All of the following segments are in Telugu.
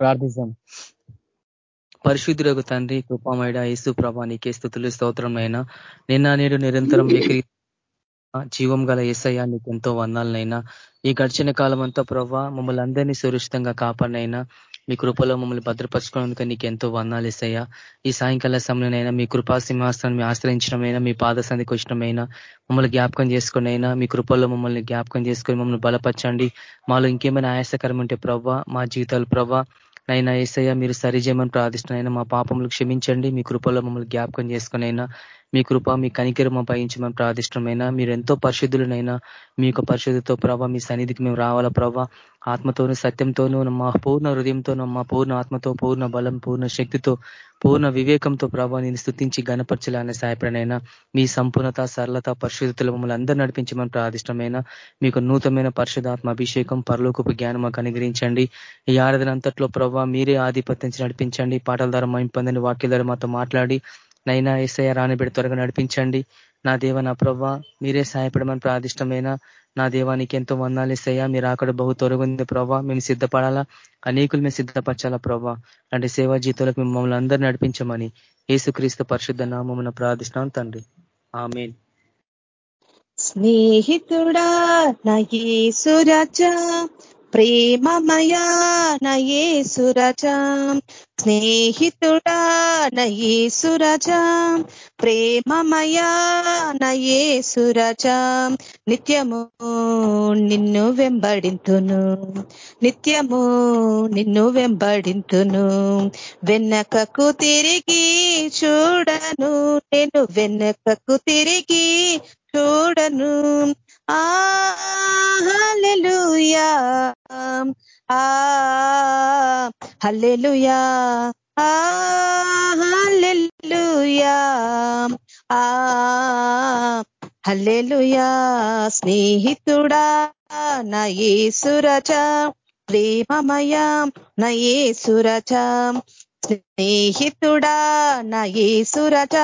ప్రార్థిస్తాం. పరిశుద్ధులకు తండ్రి కృపామైడ యేసు ప్రభా నీకే స్థుతులు స్తోత్రమైనా నిన్న నేడు నిరంతరం జీవం గల ఏసయ్యా నీకు ఎంతో వందాలనైనా. ఈ గడిచిన కాలం అంతా ప్రభా మమ్మల్ని అందరినీ సురక్షితంగా కాపాడినైనా. మీ కృపలో మమ్మల్ని భద్రపరచుకున్నందుకు నీకు ఎంతో వందాలు ఇస్తాయా ఈ సాయంకాల సమయంలోనైనా మీ కృపా సింహాసనాన్ని ఆశ్రయించడమైనా మీ పాదసంధికి వచ్చినమైనా మమ్మల్ని జ్ఞాపకం చేసుకునైనా మీ కృపల్లో మమ్మల్ని జ్ఞాపకం చేసుకొని మమ్మల్ని బలపరచండి. మాలో ఇంకేమైనా ఆయాసకరం ఉంటే ప్రవ్వా మా జీవితాలు ప్రవ్వా. నైనా ఏసయ్య మీరు సరిజేయమని ప్రార్థిస్తున్నైనా మా పాపములు క్షమించండి మీ కృపలో మమ్మల్ని జ్ఞాపకం చేసుకునైనా. మీ కృప మీ కనికిరమ పయించమని ప్రార్థిష్టమైనా మీరు ఎంతో పరిశుద్ధులనైనా మీ యొక్క పరిశుద్ధితో ప్రభావ మీ సన్నిధికి మేము రావాలా ప్రభా. ఆత్మతోనూ సత్యంతోనూ మా పూర్ణ హృదయంతోనూ మా పూర్ణ ఆత్మతో పూర్ణ బలం పూర్ణ శక్తితో పూర్ణ వివేకంతో ప్రభావ నేను స్థుతించి గణపరచలానే సాయపడనైనా మీ సంపూర్ణత సరళత పరిశుద్ధతలు మమ్మల్ని అందరూ నడిపించమని ప్రార్థిష్టమైన మీకు నూతనమైన పరిశుధాత్మ అభిషేకం పరలోకపు జ్ఞానం మాకు అనుగ్రహించండి. ఈ ఆరాధన అంతట్లో ప్రభావ మీరే ఆధిపత్యం నడిపించండి. పాటల ద్వారా మైంపొందని వాక్యాల ద్వారా మాతో మాట్లాడి నైనా ఏసయ రానిబెడి త్వరగా నడిపించండి. నా దేవ నా ప్రవ్వ మీరే సహాయపడమని ప్రాదిష్టమైన నా దేవానికి ఎంతో వందాలు ఇస్తాయా మీరు అక్కడ బహు తొరగుంది ప్రభావ మేము సిద్ధపడాలా? అనేకులు మేము సిద్ధపరచాలా ప్రవ్వ? అంటే సేవా జీతాలకు మేము మమ్మల్ని అందరూ నడిపించమని ఏసుక్రీస్తు పరిశుద్ధ నామమున ప్రార్థిష్టం తండ్రి. ఆమె స్నేహితుడా ప్రేమమయా నయేసురజా స్నేహితుడా నయే నయేసురజా ప్రేమమయా నయేసురజా నిత్యము నిన్ను వెంబడింతును. నిత్యము నిన్ను వెంబడింతును. వెన్నకకు తిరిగి చూడను. నేను వెన్నకకు తిరిగి చూడను. హల్లెలూయా. హల్లెలూయా. హల్లెలూయా. హల్లెలూయా. స్నేహితుడా నా యేసురచ ప్రేమమయా నా యేసురచ స్నేహితుడా నా యేసురచ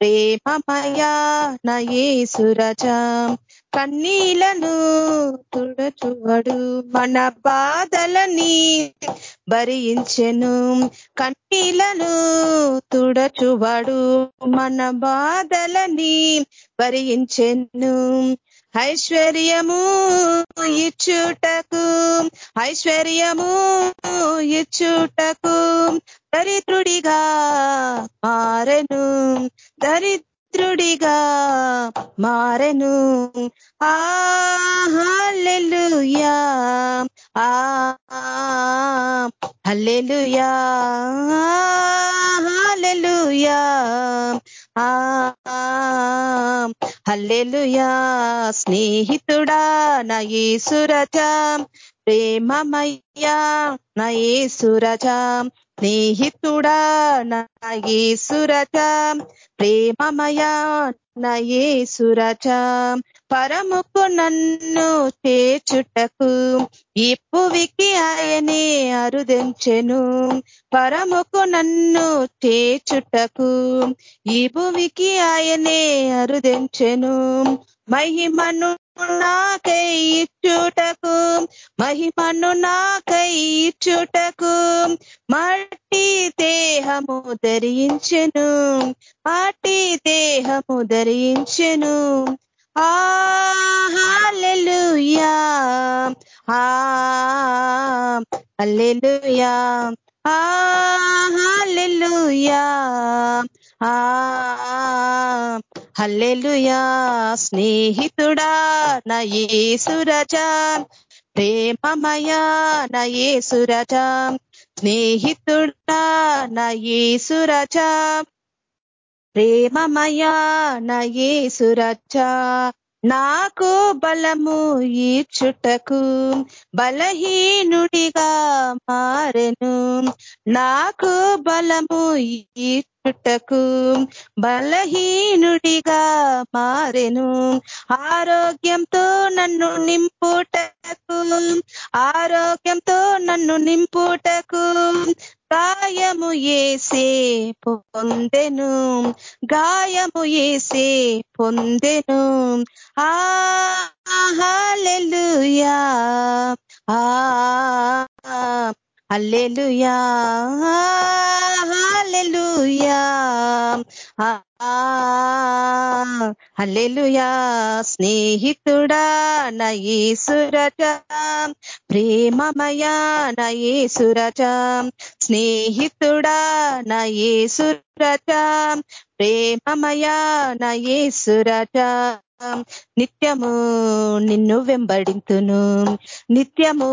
ప్రేమమయా నా యేసురచ కన్నీలను తుడచువడు. మన బాధలని భరించెను. కన్నీలను తుడచువడు. మన బాధలని భరించెను. ఐశ్వర్యము ఇచ్చుటకు ఐశ్వర్యము ఇచ్చుటకు దరిద్రుడిగా మారెను. దరిద్రుడిగా మారెను. హల్లెలూయా. హల్లెలూయా. హల్లెలూయా. హల్లెలుయా. స్నేహితుడా నా యేసురజ ప్రేమమయ్యా నా యేసురజ స్నేహితుడా నా యేసురజ ప్రేమమయా నయే యేసురజ పరముకు నన్ను చేచుటకు ఇప్పువికి ఆయనే అరుదెంచెను. పరముకు నన్ను చేచుటకు ఈ భూమికి ఆయనే అరుదెంచెను. మహిమను నాకై ఇచ్చుటకు మహిమను నాకై ఇచ్చుటకు మట్టి దేహము ధరించెను మట్టి దేహము ధరించెను. హల్లెలూయా హల్లెలూయా హల్లెలూయా హల్లెలుయా స్నేహితుడా నా యేసురజా. ప్రేమమయా నా యేసురజా. స్నేహితుడా నా యేసురజా. ప్రేమమయా నా యేసురజా. నాకు బలము ఈచుటకు బలహీనుడిగా మారెను. నాకు బలము ఈ ఈచుటకు బలహీనుడిగా మారెను. ఆరోగ్యంతో నన్ను నింపుటకు ఆరోగ్యంతో నన్ను నింపుటకు గాయము ఏసే పొందెను గాయము ఏసే పొందెను. హాలెలుయా హల్లెలుయా హల్లెలుయా. హల్లెలుయా స్నేహితుడా నయేసురట ప్రేమమయా నయేసురట స్నేహితుడా నయేసురట ప్రేమమయా నయేసురట. నిత్యము నిన్ను వెంబడింతును. నిత్యము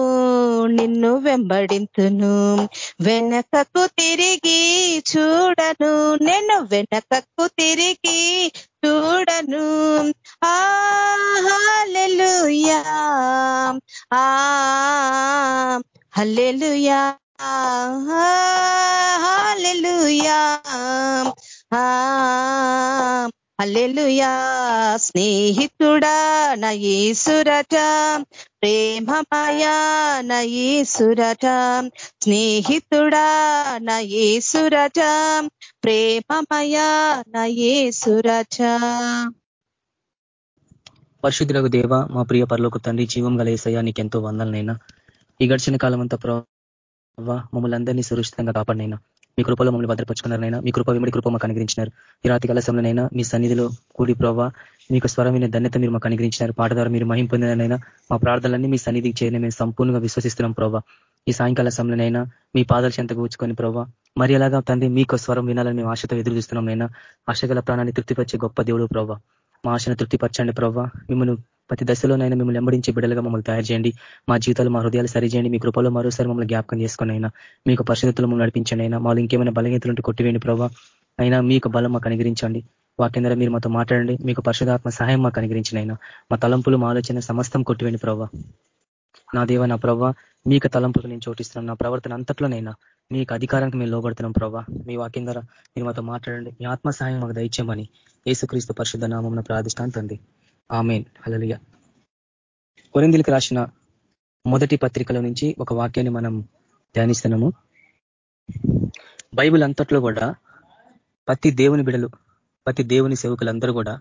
నిన్ను వెంబడింతును. వెనకకు తిరిగి చూడను. నేను వెనకకు తిరిగి చూడను. హల్లెలూయా. హల్లెలూయా. హల్లెలూయా. అల్లెలుయా స్నేహితుడా నయేసురట. ప్రేమమయా నయేసురట. స్నేహితుడా నయేసురట. ప్రేమమయా నయేసురట. పరిశుద్ధులకు దేవ మా ప్రియ పర్లోకు తండ్రి జీవం గల ఏసయ్యా నీకెంతో వందలనైనా ఈ గడిచిన కాలం అంతా ప్రభావ మమ్మల్ని అందరినీ సురక్షితంగా కాపాడినైనా మీ కృపలో మమ్మల్ని భద్రపరుచుకున్నారనైనా మీ కృప విమడి కృప మాకు అనుగ్రించినారు ఈ రాతి కలసంలోనైనా మీ సన్నిధిలో కూడి ప్రభావ మీకు స్వరమైన ధన్యత మీరు మాకు అనుగ్రించినారు పాట ద్వారా మీరు మహిం పొందినైనా మా ప్రార్థనలన్నీ మీ సన్నిధికి చేయని మేము సంపూర్ణంగా విశ్వసిస్తున్నాం ప్రభావ ఈ సాయంకాల సమయంలోనైనా మీ పాదాల చెంతకు కూర్చుకొని ప్రభావ మరి ఎలాగా తండ్రి మీకు స్వరం వినాలని మేము ఆశతో ఎదురు చూస్తున్నాం నైనా ఆశగల ప్రాణాన్ని తృప్తిపరిచే గొప్ప దేవుడు ప్రభావ మా ఆశను తృప్తిపరచండి ప్రవ్వ. మిమ్మల్ని ప్రతి దశలోనైనా మిమ్మల్ని వెంబడించే బిడ్డలుగా మమ్మల్ని తయారు చేయండి. మా జీవితాలు మా హృదయాలు సరిచేయండి. మీ కృపలో మరోసారి మమ్మల్ని జ్ఞాపకం చేసుకుని అయినా మీకు పరిశుద్ధులు మమ్మల్ని నడిపించండి అయినా మాలో ఇంకేమైనా బలహీనతలుంటే కొట్టివేయండి ప్రభావ అయినా మీకు బలం మాకు అనుగ్రహించండి. వాక్యంధ్ర మీరు మాతో మాట్లాడండి. మీకు పరిశుధాత్మ సహాయం మాకు అనుగ్రహించిన అయినా మా తలంపులు మా ఆలోచన సమస్తం కొట్టివేయండి ప్రభావ నా దేవ నా ప్రభావ మీకు తలంపులు నేను చోటిస్తున్నాను. నా ప్రవర్తన అంతట్లోనైనా మీకు అధికారానికి మేము లోబడుతున్నాం ప్రభావ మీ వాక్యం ద్వారా మీరు మాతో మాట్లాడండి. మీ ఆత్మ సహాయం మాకు దయచేయమని యేసుక్రీస్తు పరిశుద్ధ నామం ప్రార్థిష్టాంతంది ఆమెన్. హలలియ కొరిందిలకు రాసిన మొదటి పత్రికల నుంచి ఒక వాక్యాన్ని మనం ధ్యానిస్తున్నాము. బైబిల్ అంతట్లో కూడా ప్రతి దేవుని బిడలు ప్రతి దేవుని సేవకులందరూ కూడా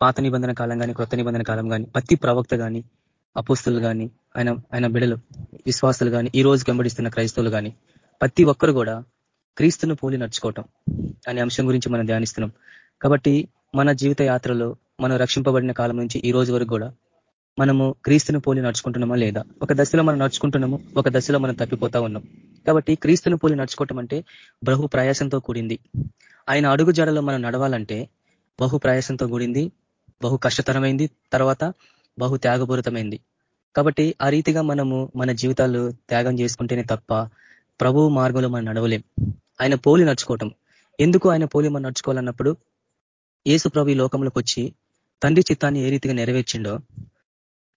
పాత నిబంధన కాలం కానీ కొత్త నిబంధన కాలం కానీ ప్రతి ప్రవక్త కానీ అపుస్తులు కానీ ఆయన ఆయన బిడలు విశ్వాసులు కానీ ఈ రోజు వెంబడిస్తున్న క్రైస్తవులు కానీ ప్రతి ఒక్కరు కూడా క్రీస్తును పోలి నడుచుకోవటం అనే అంశం గురించి మనం ధ్యానిస్తున్నాం. కాబట్టి మన జీవిత యాత్రలో మనం రక్షింపబడిన కాలం నుంచి ఈ రోజు వరకు కూడా మనము క్రీస్తును పోలి నడుచుకుంటున్నామా లేదా? ఒక దశలో మనం నడుచుకుంటున్నాము ఒక దశలో మనం తప్పిపోతా ఉన్నాం. కాబట్టి క్రీస్తును పోలి నడుచుకోవటం అంటే బహు ప్రయాసంతో కూడింది. ఆయన అడుగు జడలో మనం నడవాలంటే బహు ప్రయాసంతో కూడింది బహు కష్టతరమైంది తర్వాత బహు త్యాగపూరితమైంది. కాబట్టి ఆ రీతిగా మనము మన జీవితాలు త్యాగం చేసుకుంటేనే తప్ప ప్రభు మార్గంలో మనం నడవలేం. ఆయన పోలి నడుచుకోవటం. ఎందుకు ఆయన పోలి మనం నడుచుకోవాలన్నప్పుడు ఏసు ప్రభు ఈ లోకంలోకి వచ్చి తండ్రి చిత్తాన్ని ఏ రీతిగా నెరవేర్చిండో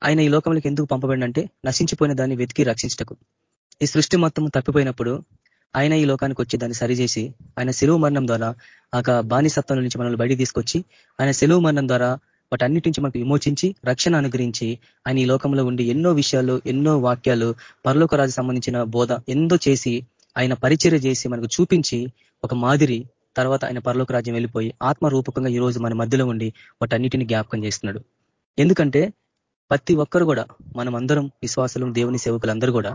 ఆయన ఈ లోకంలోకి ఎందుకు పంపబడినంటే నశించిపోయిన దాన్ని వెతికి రక్షించటకు. ఈ సృష్టి మొత్తం తప్పిపోయినప్పుడు ఆయన ఈ లోకానికి వచ్చి దాన్ని సరిచేసి ఆయన సెలువు మరణం ద్వారా ఆ బానిసత్వం నుంచి మనల్ని బయటికి తీసుకొచ్చి ఆయన సెలువు మరణం ద్వారా వాటన్నిటి నుంచి మనకు విమోచించి రక్షణ అనుగ్రహించి ఆయన ఈ లోకంలో ఉండి ఎన్నో విషయాలు ఎన్నో వాక్యాలు పరలోక రాజు సంబంధించిన బోధ ఎందో చేసి ఆయన పరిచర్య చేసి మనకు చూపించి ఒక మాదిరి తర్వాత ఆయన పరలోక రాజ్యం వెళ్ళిపోయి ఆత్మ రూపకంగా ఈ రోజు మన మధ్యలో ఉండి వాటన్నిటిని జ్ఞాపకం చేస్తున్నాడు. ఎందుకంటే ప్రతి ఒక్కరు కూడా మనం అందరం విశ్వాసులు దేవుని సేవకులందరూ కూడా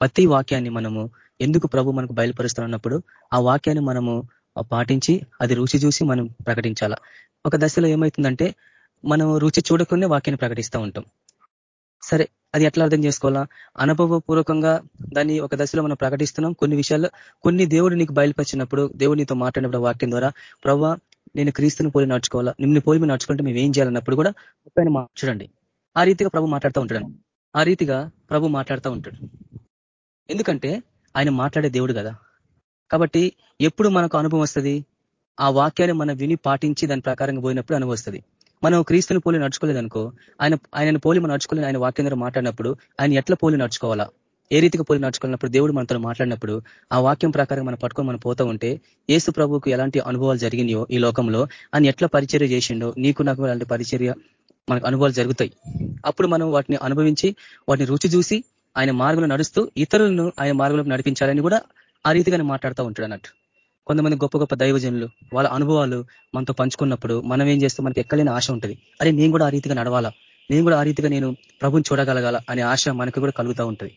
ప్రతి వాక్యాన్ని మనము ఎందుకు ప్రభు మనకు బయలుపరుస్తున్నప్పుడు ఆ వాక్యాన్ని మనము పాటించి అది రుచి చూసి మనం ప్రకటించాల. ఒక దశలో ఏమవుతుందంటే మనం రుచి చూడకుండా వాక్యాన్ని ప్రకటిస్తూ ఉంటాం. సరే అది ఎట్లా అర్థం చేసుకోవాలా? అనుభవపూర్వకంగా దాన్ని ఒక దశలో మనం ప్రకటిస్తున్నాం. కొన్ని విషయాల్లో కొన్ని దేవుడు నీకు బయలుపరిచినప్పుడు దేవుడు నీతో మాట్లాడినప్పుడు వాక్యం ద్వారా ప్రవ్వా నేను క్రీస్తుని పోలి నడుచుకోవాలా? నిన్ను పోలి మీరు నడుచుకుంటే మేము ఏం చేయాలన్నప్పుడు కూడా ఆయన చూడండి. ఆ రీతిగా ప్రభు మాట్లాడుతూ ఉంటాడు. ఆ రీతిగా ప్రభు మాట్లాడుతూ ఉంటాడు. ఎందుకంటే ఆయన మాట్లాడే దేవుడు కదా. కాబట్టి ఎప్పుడు మనకు అనుభవం వస్తుంది? ఆ వాక్యాన్ని మనం విని పాటించి దాని ప్రకారంగా పోయినప్పుడు అనుభవం వస్తుంది. మనం క్రీస్తుని పోలి నడుచుకోలేదనుకో ఆయన ఆయనను పోలి మనం నడుచుకోలేని ఆయన వాక్యం మాట్లాడినప్పుడు ఆయన ఎట్లా పోలి నడుచుకోవాలా? ఏ రీతికి పోలి నడుచుకున్నప్పుడు దేవుడు మనతో మాట్లాడినప్పుడు ఆ వాక్యం ప్రకారం మనం పట్టుకొని మనం పోతా ఉంటే ఏసు ప్రభుకు ఎలాంటి అనుభవాలు జరిగినాయో ఈ లోకంలో ఆయన ఎట్లా పరిచర్య చేసిండో నీకు నాకు అలాంటి పరిచర్య మనకు అనుభవాలు జరుగుతాయి. అప్పుడు మనం వాటిని అనుభవించి వాటిని రుచి చూసి ఆయన మార్గంలో నడుస్తూ ఇతరులను ఆయన మార్గంలో నడిపించాలని కూడా ఆ రీతిగానే మాట్లాడుతూ ఉంటాడు అన్నట్టు. కొంతమంది గొప్ప గొప్ప దైవజనులు వాళ్ళ అనుభవాలు మనతో పంచుకున్నప్పుడు మనం ఏం చేస్తే? మనకి ఎక్కలేని ఆశ ఉంటుంది. అరే నేను కూడా ఆ రీతిగా నడవాలా? నేను కూడా ఆ రీతిగా నేను ప్రభుని చూడగలగాల? అనే ఆశ మనకు కూడా కలుగుతూ ఉంటుంది.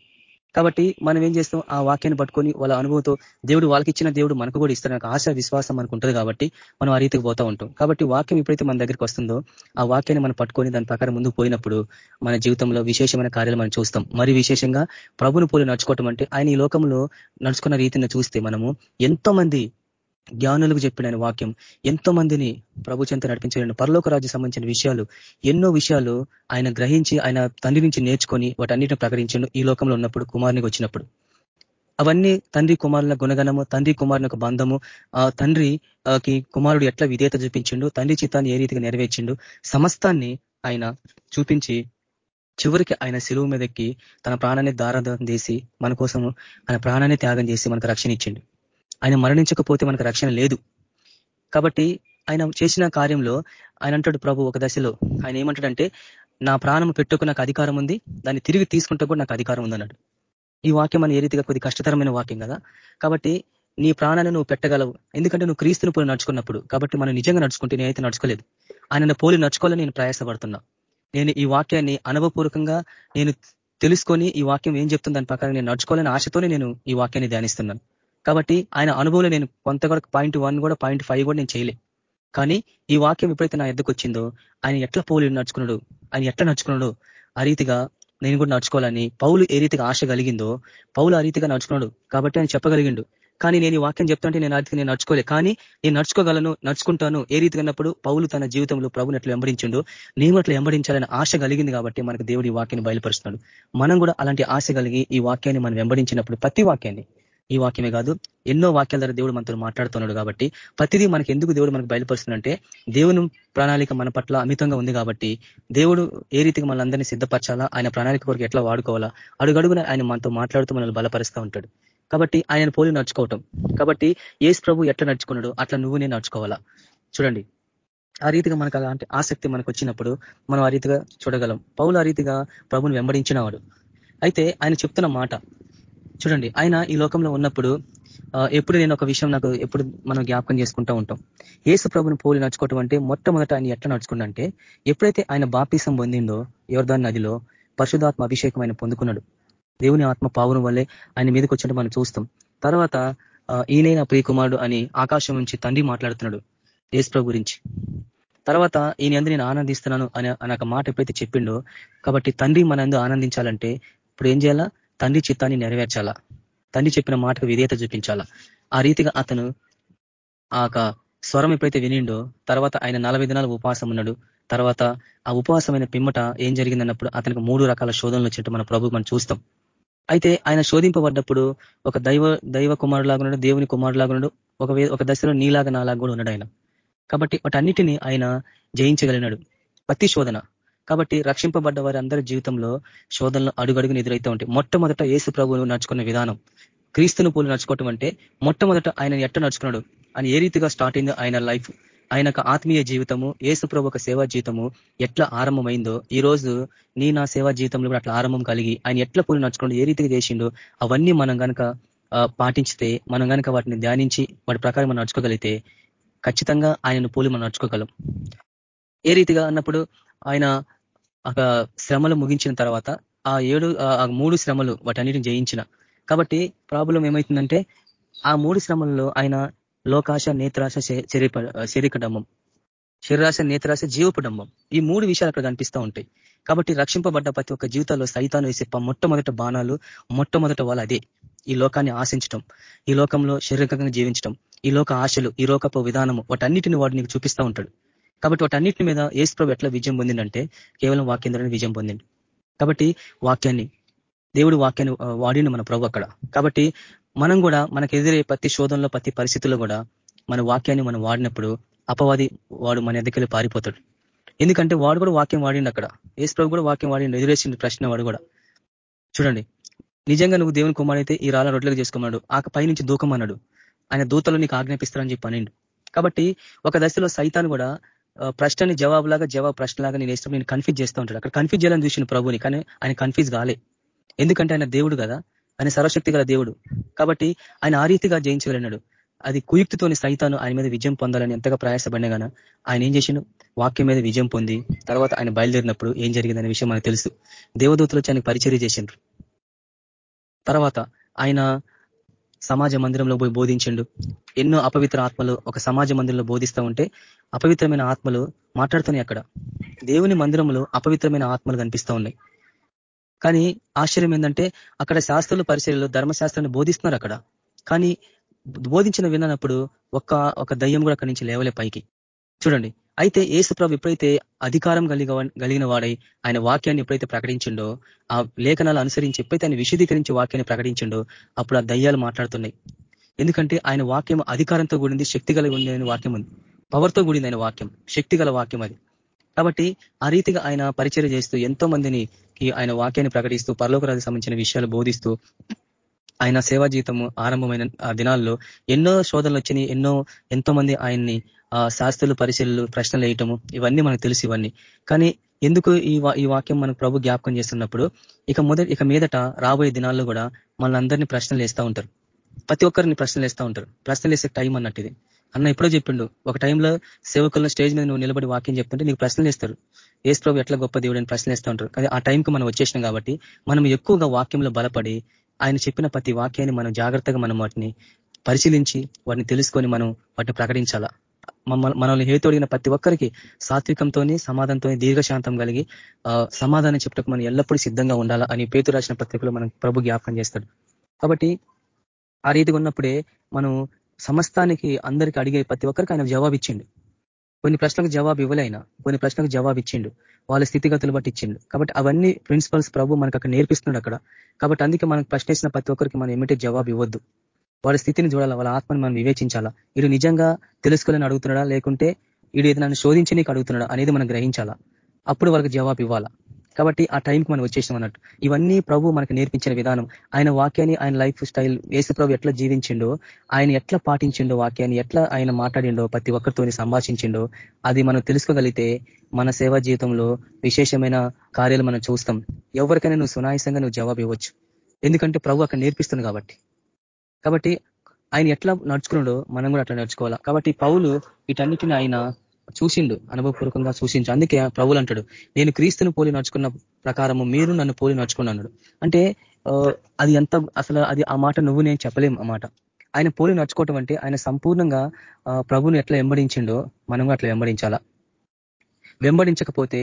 కాబట్టి మనం ఏం చేస్తాం? ఆ వాక్యాన్ని పట్టుకొని వాళ్ళ అనుభవంతో దేవుడు వాళ్ళకి ఇచ్చిన దేవుడు మనకు కూడా ఇస్తాడు. ఆశ విశ్వాసం మనకు ఉంటుంది కాబట్టి మనం ఆ రీతికి పోతా ఉంటాం. కాబట్టి వాక్యం ఎప్పుడైతే మన దగ్గరికి వస్తుందో ఆ వాక్యాన్ని మనం పట్టుకొని దాని ప్రకారం ముందుకు పోయినప్పుడు మన జీవితంలో విశేషమైన కార్యాలు మనం చూస్తాం. మరి విశేషంగా ప్రభుని పోలి నడుచుకోవటం అంటే ఆయన ఈ లోకంలో నడుచుకున్న రీతిని చూస్తే మనము ఎంతో మంది జ్ఞానులకు చెప్పిన వాక్యం ఎంతో మందిని ప్రభు చెంత నడిపించలేను పరలోక రాజు సంబంధించిన విషయాలు ఎన్నో విషయాలు ఆయన గ్రహించి ఆయన తండ్రి నుంచి నేర్చుకొని వాటన్నిటిని ప్రకటించండు ఈ లోకంలో ఉన్నప్పుడు కుమారునికి వచ్చినప్పుడు. అవన్నీ తండ్రి కుమారుల గుణగణము తండ్రి కుమారుని బంధము ఆ తండ్రికి కుమారుడు ఎట్లా విధేయత చూపించిండు తండ్రి చిత్తాన్ని ఏ రీతిగా నెరవేర్చిండు సమస్తాన్ని ఆయన చూపించి చివరికి ఆయన శిలువు మీదకి తన ప్రాణాన్ని దారాదం చేసి మన కోసం ఆయన ప్రాణాన్ని త్యాగం చేసి మనకు రక్షణ ఇచ్చిండు. ఆయన మరణించకపోతే మనకు రక్షణ లేదు. కాబట్టి ఆయన చేసిన కార్యంలో ఆయన అంటాడు ప్రభు ఒక దశలో ఆయన ఏమంటాడంటే నా ప్రాణం పెట్టుకు నాకు అధికారం ఉంది దాన్ని తిరిగి తీసుకుంటే కూడా నాకు అధికారం ఉందన్నాడు ఈ వాక్యం అని ఏ రీతిగా కొద్ది కష్టతరమైన వాక్యం కదా. కాబట్టి నీ ప్రాణాన్ని నువ్వు పెట్టగలవు. ఎందుకంటే నువ్వు క్రీస్తుని పోలి నడుచుకున్నప్పుడు కాబట్టి మనం నిజంగా నడుచుకుంటే నేనైతే నడుచుకోలేదు. ఆయన పోలి నడుచుకోవాలని నేను ప్రయాసపడుతున్నా. నేను ఈ వాక్యాన్ని అనుభవపూర్వకంగా నేను తెలుసుకొని ఈ వాక్యం ఏం చెప్తుంది దాని ప్రకారం నేను నడుచుకోవాలని ఆశతోనే నేను ఈ వాక్యాన్ని ధ్యానిస్తున్నాను. కాబట్టి ఆయన అనుభవంలో నేను కొంత కూడా పాయింట్ వన్ కూడా పాయింట్ ఫైవ్ కూడా నేను చేయలే. కానీ ఈ వాక్యం ఎప్పుడైతే నా ఎద్దకు వచ్చిందో ఆయన ఎట్లా పౌలు నడుచుకున్నాడు ఆయన ఎట్లా నడుచుకున్నాడు ఆ రీతిగా నేను కూడా నడుచుకోవాలని పౌలు ఏ రీతిగా ఆశ కలిగిందో పౌలు ఆ రీతిగా నడుచుకున్నాడు కాబట్టి ఆయన చెప్పగలిగిండు. కానీ నేను ఈ వాక్యం చెప్తుంటే నేను ఆ నేను నడుచుకోలే. కానీ నేను నడుచుకోగలను నడుచుకుంటాను ఏ రీతిగా అన్నప్పుడు పౌలు తన జీవితంలో ప్రభుని ఎట్లా వెంబడించిండు నేను అట్లా వెంబడించాలని ఆశ కలిగింది కాబట్టి మనకు దేవుడు ఈ వాక్యాన్ని బయలుపరుస్తున్నాడు. మనం కూడా అలాంటి ఆశ కలిగి ఈ వాక్యాన్ని మనం వెంబడించినప్పుడు ప్రతి వాక్యాన్ని ఈ వాక్యమే కాదు ఎన్నో వాక్యాల ద్వారా దేవుడు మనతో మాట్లాడుతున్నాడు కాబట్టి ప్రతిదీ మనకి ఎందుకు దేవుడు మనకు బయలుపరుస్తుందంటే దేవుని ప్రణాళిక మన పట్ల అమితంగా ఉంది కాబట్టి దేవుడు ఏ రీతికి మనందరినీ సిద్ధపరచాలా ఆయన ప్రణాళిక కొరకు ఎట్లా వాడుకోవాలా అడుగడుగున ఆయన మనతో మాట్లాడుతూ మనల్ని బలపరుస్తూ ఉంటాడు. కాబట్టి ఆయన పోలి నడుచుకోవటం. కాబట్టి ఏసు ప్రభు ఎట్లా నడుచుకున్నాడు అట్లా నువ్వు నేను నడుచుకోవాలా. చూడండి. ఆ రీతిగా మనకు అలాంటి ఆసక్తి మనకు వచ్చినప్పుడు మనం ఆ రీతిగా చూడగలం. పౌలు ఆ రీతిగా ప్రభుని వెంబడించినవాడు అయితే ఆయన చెప్తున్న మాట చూడండి ఆయన ఈ లోకంలో ఉన్నప్పుడు ఎప్పుడు నేను ఒక విషయం నాకు ఎప్పుడు మనం జ్ఞాపకం చేసుకుంటూ ఉంటాం. ఏసు ప్రభుని పోలి నడుచుకోవటం అంటే మొట్టమొదట ఆయన ఎట్లా నడుచుకుంటే ఎప్పుడైతే ఆయన బాపీసం పొందిందో ఎవరిదాని నదిలో పరిశుధాత్మ అభిషేకం ఆయన పొందుకున్నాడు. దేవుని ఆత్మ పావురం వల్లే ఆయన మీదకి వచ్చినట్టు మనం చూస్తాం. తర్వాత ఈయన నా ప్రియకుమారుడు అని ఆకాశం నుంచి తండ్రి మాట్లాడుతున్నాడు ఏసు గురించి. తర్వాత ఈయన ఎందు నేను ఆనందిస్తున్నాను అని అనే మాట ఎప్పుడైతే చెప్పిండో కాబట్టి తండ్రి మన ఆనందించాలంటే ఇప్పుడు ఏం చేయాలా? తండ్రి చిత్తాన్ని నెరవేర్చాలా? తండ్రి చెప్పిన మాటకు విధేయత చూపించాలా? ఆ రీతిగా అతను ఆ స్వరం ఎప్పుడైతే వినిండో తర్వాత ఆయన నలభై దినాలు ఉపవాసం ఉన్నాడు. తర్వాత ఆ ఉపవాసమైన పిమ్మట ఏం జరిగిందన్నప్పుడు అతనికి మూడు రకాల శోధనలు వచ్చినట్టు మన ప్రభు మనం చూస్తాం. అయితే ఆయన శోధింపబడ్డప్పుడు ఒక దైవ దైవ కుమారులాగా ఉన్నాడు దేవుని కుమారులాగా ఉన్నాడు ఒక ఒక దశలో నీలాగా నాలాగా కూడా ఉన్నాడు ఆయన. కాబట్టి వాటన్నిటిని ఆయన జయించగలిగినాడు. ప్రతి శోధన కాబట్టి రక్షింపబడ్డ వారి అందరి జీవితంలో శోధనలు అడుగడుగుని ఎదురైతే ఉంటాయి. మొట్టమొదట ఏసు ప్రభువును నడుచుకున్న విధానం. క్రీస్తును పూలు నడుచుకోవటం అంటే మొట్టమొదట ఆయన ఎట్ట నడుచుకున్నాడు? అని ఏ రీతిగా స్టార్ట్ అయిందో ఆయన లైఫ్? ఆయన ఆత్మీయ జీవితము ఏసు ప్రభు ఒక సేవా జీవితము ఎట్లా ఆరంభమైందో ఈ రోజు నీ నా సేవా జీవితంలో కూడా అట్లా ఆరంభం కలిగి ఆయన ఎట్లా పోలు నడుచుకోండి ఏ రీతిగా చేసిండో అవన్నీ మనం కనుక పాటించితే మనం కనుక వాటిని ధ్యానించి వాటి ప్రకారం మనం నడుచుకోగలిగితే ఖచ్చితంగా ఆయనను పూలు మనం నడుచుకోగలం. ఏ రీతిగా అన్నప్పుడు ఆయన ఒక శ్రమలు ముగించిన తర్వాత ఆ ఏడు ఆ మూడు శ్రమలు వాటన్నిటిని జయించిన. కాబట్టి ప్రాబ్లం ఏమవుతుందంటే ఆ మూడు శ్రమల్లో ఆయన లోకాశ నేత్రాశ శరీర డంబం. శరీరాశ నేత్రాశ జీవపు డంబం. ఈ మూడు విషయాలు అక్కడ కనిపిస్తూ ఉంటాయి. కాబట్టి రక్షింపబడ్డ ప్రతి ఒక్క జీవితాల్లో సైతాన్ని వేసే మొట్టమొదట బాణాలు మొట్టమొదట వాళ్ళు అదే. ఈ లోకాన్ని ఆశించటం. ఈ లోకంలో శారీరకంగా జీవించటం. ఈ లోక ఆశలు ఈ లోకపు విధానము వాటన్నిటిని వాడు నీకు చూపిస్తూ ఉంటాడు. కాబట్టి వాటన్నిటి మీద ఏసు ప్రభు ఎట్లా విజయం పొందిందంటే కేవలం వాక్యం వాక్యంలోనే విజయం పొందిండు. కాబట్టి వాక్యాన్ని దేవుడు వాక్యాన్ని వాడిండు మన ప్రభు అక్కడ. కాబట్టి మనం కూడా మనకు ఎదురే ప్రతి శోధనలో ప్రతి పరిస్థితుల్లో కూడా మన వాక్యాన్ని మనం వాడినప్పుడు అపవాది వాడు మన ఎద్దకెళ్ళి పారిపోతాడు. ఎందుకంటే వాడు కూడా వాక్యం వాడిండు అక్కడ. ఏసు ప్రభు కూడా వాక్యం వాడిండు ఎదురేసింది ప్రశ్న వాడు కూడా. చూడండి నిజంగా నువ్వు దేవుని కుమారుడైతే ఈ రాళ్ళ రొడ్లకు చేసుకోమన్నాడు ఆ పైనుంచి దూకమన్నాడు. ఆయన దూతలు నీకు ఆజ్ఞాపిస్తారని చెప్పి అనిండు. కాబట్టి ఒక దశలో సైతాన్ కూడా ప్రశ్నని జవాబులాగా జవాబు ప్రశ్నలాగా నేను వేస్తాం నేను కన్ఫ్యూజ్ చేస్తూ ఉంటాడు. అక్కడ కన్ఫ్యూజ్ చేయాలని చూసిన ప్రభుని కానీ ఆయన కన్ఫ్యూజ్ కాలే. ఎందుకంటే ఆయన దేవుడు కదా? ఆయన సర్వశక్తి గల దేవుడు. కాబట్టి ఆయన ఆ రీతిగా జయించగలిగినాడు. అది కుయుక్తితోని సైతాను ఆయన మీద విజయం పొందాలని ఎంతగా ప్రయాసపడినా కానీ ఆయన ఏం చేసిండు? వాక్యం మీద విజయం పొంది తర్వాత ఆయన బయలుదేరినప్పుడు ఏం జరిగిందనే విషయం మనకు తెలుసు. దేవదూతలు వచ్చి ఆయన పరిచర్య చేసిండ్రు. తర్వాత ఆయన సమాజ మందిరంలో పోయి బోధించిండు. ఎన్నో అపవిత్ర ఆత్మలు ఒక సమాజ మందిరంలో బోధిస్తూ ఉంటే అపవిత్రమైన ఆత్మలు మాట్లాడుతున్నాయి అక్కడ. దేవుని మందిరంలో అపవిత్రమైన ఆత్మలు కనిపిస్తూ ఉన్నాయి. కానీ ఆశ్చర్యం ఏంటంటే అక్కడ శాస్త్రులు పరిశీలిలో ధర్మశాస్త్రాన్ని బోధిస్తున్నారు అక్కడ. కానీ బోధించిన విన్నప్పుడు ఒక్క ఒక దయ్యం కూడా అక్కడి నుంచి లేవలే పైకి. చూడండి. అయితే ఏసు ప్రభు ఎప్పుడైతే అధికారం కలిగ కలిగిన వాడై ఆయన వాక్యాన్ని ఎప్పుడైతే ప్రకటించిండో ఆ లేఖనాలు అనుసరించి ఎప్పుడైతే ఆయన విశదీకరించి వాక్యాన్ని ప్రకటించిండో అప్పుడు ఆ దయ్యాలు మాట్లాడుతున్నాయి. ఎందుకంటే ఆయన వాక్యం అధికారంతో కూడింది శక్తి కలిగి ఉంది వాక్యం ఉంది పవర్తో కూడింది ఆయన వాక్యం శక్తి వాక్యం అది. కాబట్టి ఆ రీతిగా ఆయన పరిచయం చేస్తూ ఎంతో మందిని ఆయన వాక్యాన్ని ప్రకటిస్తూ పరలోకరాజు సంబంధించిన విషయాలు బోధిస్తూ ఆయన సేవా జీవితము ఆరంభమైన దినాల్లో ఎన్నో శోధనలు వచ్చినాయి ఎన్నో ఎంతో మంది ఆయన్ని శాస్త్రులు పరిశీలనలు ప్రశ్నలు వేయటము ఇవన్నీ మనకు తెలుసు ఇవన్నీ. కానీ ఎందుకు ఈ ఈ వాక్యం మనకు ప్రభు జ్ఞాపకం చేస్తున్నప్పుడు ఇక మొదటి ఇక మీదట రాబోయే దినాల్లో కూడా మనందరినీ ప్రశ్నలు వేస్తూ ఉంటారు. ప్రతి ఒక్కరిని ప్రశ్నలు వేస్తూ ఉంటారు. ప్రశ్నలు వేసే టైం అన్నట్టు ఇది. అన్న ఎప్పుడో చెప్పిండు ఒక టైంలో సేవకులను స్టేజ్ మీద నువ్వు నిలబడి వాక్యం చెప్తుంటే నీకు ప్రశ్నలు వేస్తారు. ఏసు ప్రభు ఎట్లా గొప్ప దేవుడు అని ప్రశ్నలు వేస్తూ ఉంటారు. కానీ ఆ టైంకి మనం వచ్చేసినాం కాబట్టి మనం ఎక్కువగా వాక్యంలో బలపడి ఆయన చెప్పిన ప్రతి వాక్యాన్ని మనం జాగ్రత్తగా మనం వాటిని పరిశీలించి వాటిని తెలుసుకొని మనం వాటిని ప్రకటించాలా? మనల్ని హేతోడిగిన ప్రతి ఒక్కరికి సాత్వికంతో సమాధానంతో దీర్ఘశాంతం కలిగి సమాధానం చెప్పటకు మనం ఎల్లప్పుడూ సిద్ధంగా ఉండాలా అని పేతు రాసిన పత్రికలో మనం ప్రభు జ్ఞాపకం చేస్తాడు. కాబట్టి ఆ రీతిగా ఉన్నప్పుడే మనం సమస్తానికి అందరికి అడిగే ప్రతి ఒక్కరికి ఆయన జవాబు ఇచ్చిండు కొన్ని ప్రశ్నలకు జవాబు ఇవ్వలేనా? కొన్ని ప్రశ్నలకు జవాబు ఇచ్చిండు. వాళ్ళ స్థితిగతులు బట్టి ఇచ్చిండు. కాబట్టి అవన్నీ ప్రిన్సిపల్స్ ప్రభు మనకు అక్కడ నేర్పిస్తున్నాడు అక్కడ. కాబట్టి అందుకే మనకు ప్రశ్నించిన ప్రతి ఒక్కరికి మనం ఏమిటి జవాబు ఇవ్వద్దు. వాళ్ళ స్థితిని చూడాలా వాళ్ళ ఆత్మని మనం వివేచించాలా? వీడు నిజంగా తెలుసుకోవాలని అడుగుతున్నాడా? లేకుంటే వీడు ఏదైనా శోధించి నీకు అడుగుతున్నాడా? అనేది మనం గ్రహించాలా? అప్పుడు వాళ్ళకి జవాబు ఇవ్వాలా? కాబట్టి ఆ టైంకి మనం వచ్చేసాం అన్నట్టు. ఇవన్నీ ప్రభు మనకు నేర్పించిన విధానం. ఆయన వాక్యాన్ని ఆయన లైఫ్ స్టైల్ వేసు ప్రభు ఎట్లా జీవించిండో ఆయన ఎట్లా పాటించిండో వాక్యాన్ని ఎట్లా ఆయన మాట్లాడిండో ప్రతి ఒక్కరితో సంభాషించిండో అది మనం తెలుసుకోగలిగితే మన సేవా జీవితంలో విశేషమైన కార్యాలు మనం చూస్తాం. ఎవరికైనా నువ్వు సునాయసంగా నువ్వు జవాబు ఇవ్వచ్చు. ఎందుకంటే ప్రభు అక్కడ నేర్పిస్తుంది కాబట్టి. కాబట్టి ఆయన ఎట్లా నడుచుకున్నాడో మనం కూడా అట్లా నడుచుకోవాలా. కాబట్టి పౌలు వీటన్నిటిని ఆయన చూసిండు అనుభవపూర్వకంగా సూచించు అందుకే ప్రభులు అంటాడు నేను క్రీస్తుని పోలి నడుచుకున్న ప్రకారము మీరు నన్ను పోలి నడుచుకున్నాడు అంటే అది ఎంత అసలు అది ఆ మాట నువ్వు నేను చెప్పలేం ఆ మాట. ఆయన పోలి నడుచుకోవటం అంటే ఆయన సంపూర్ణంగా ప్రభుని ఎట్లా వెంబడించిండో మనం అట్లా వెంబడించాలా. వెంబడించకపోతే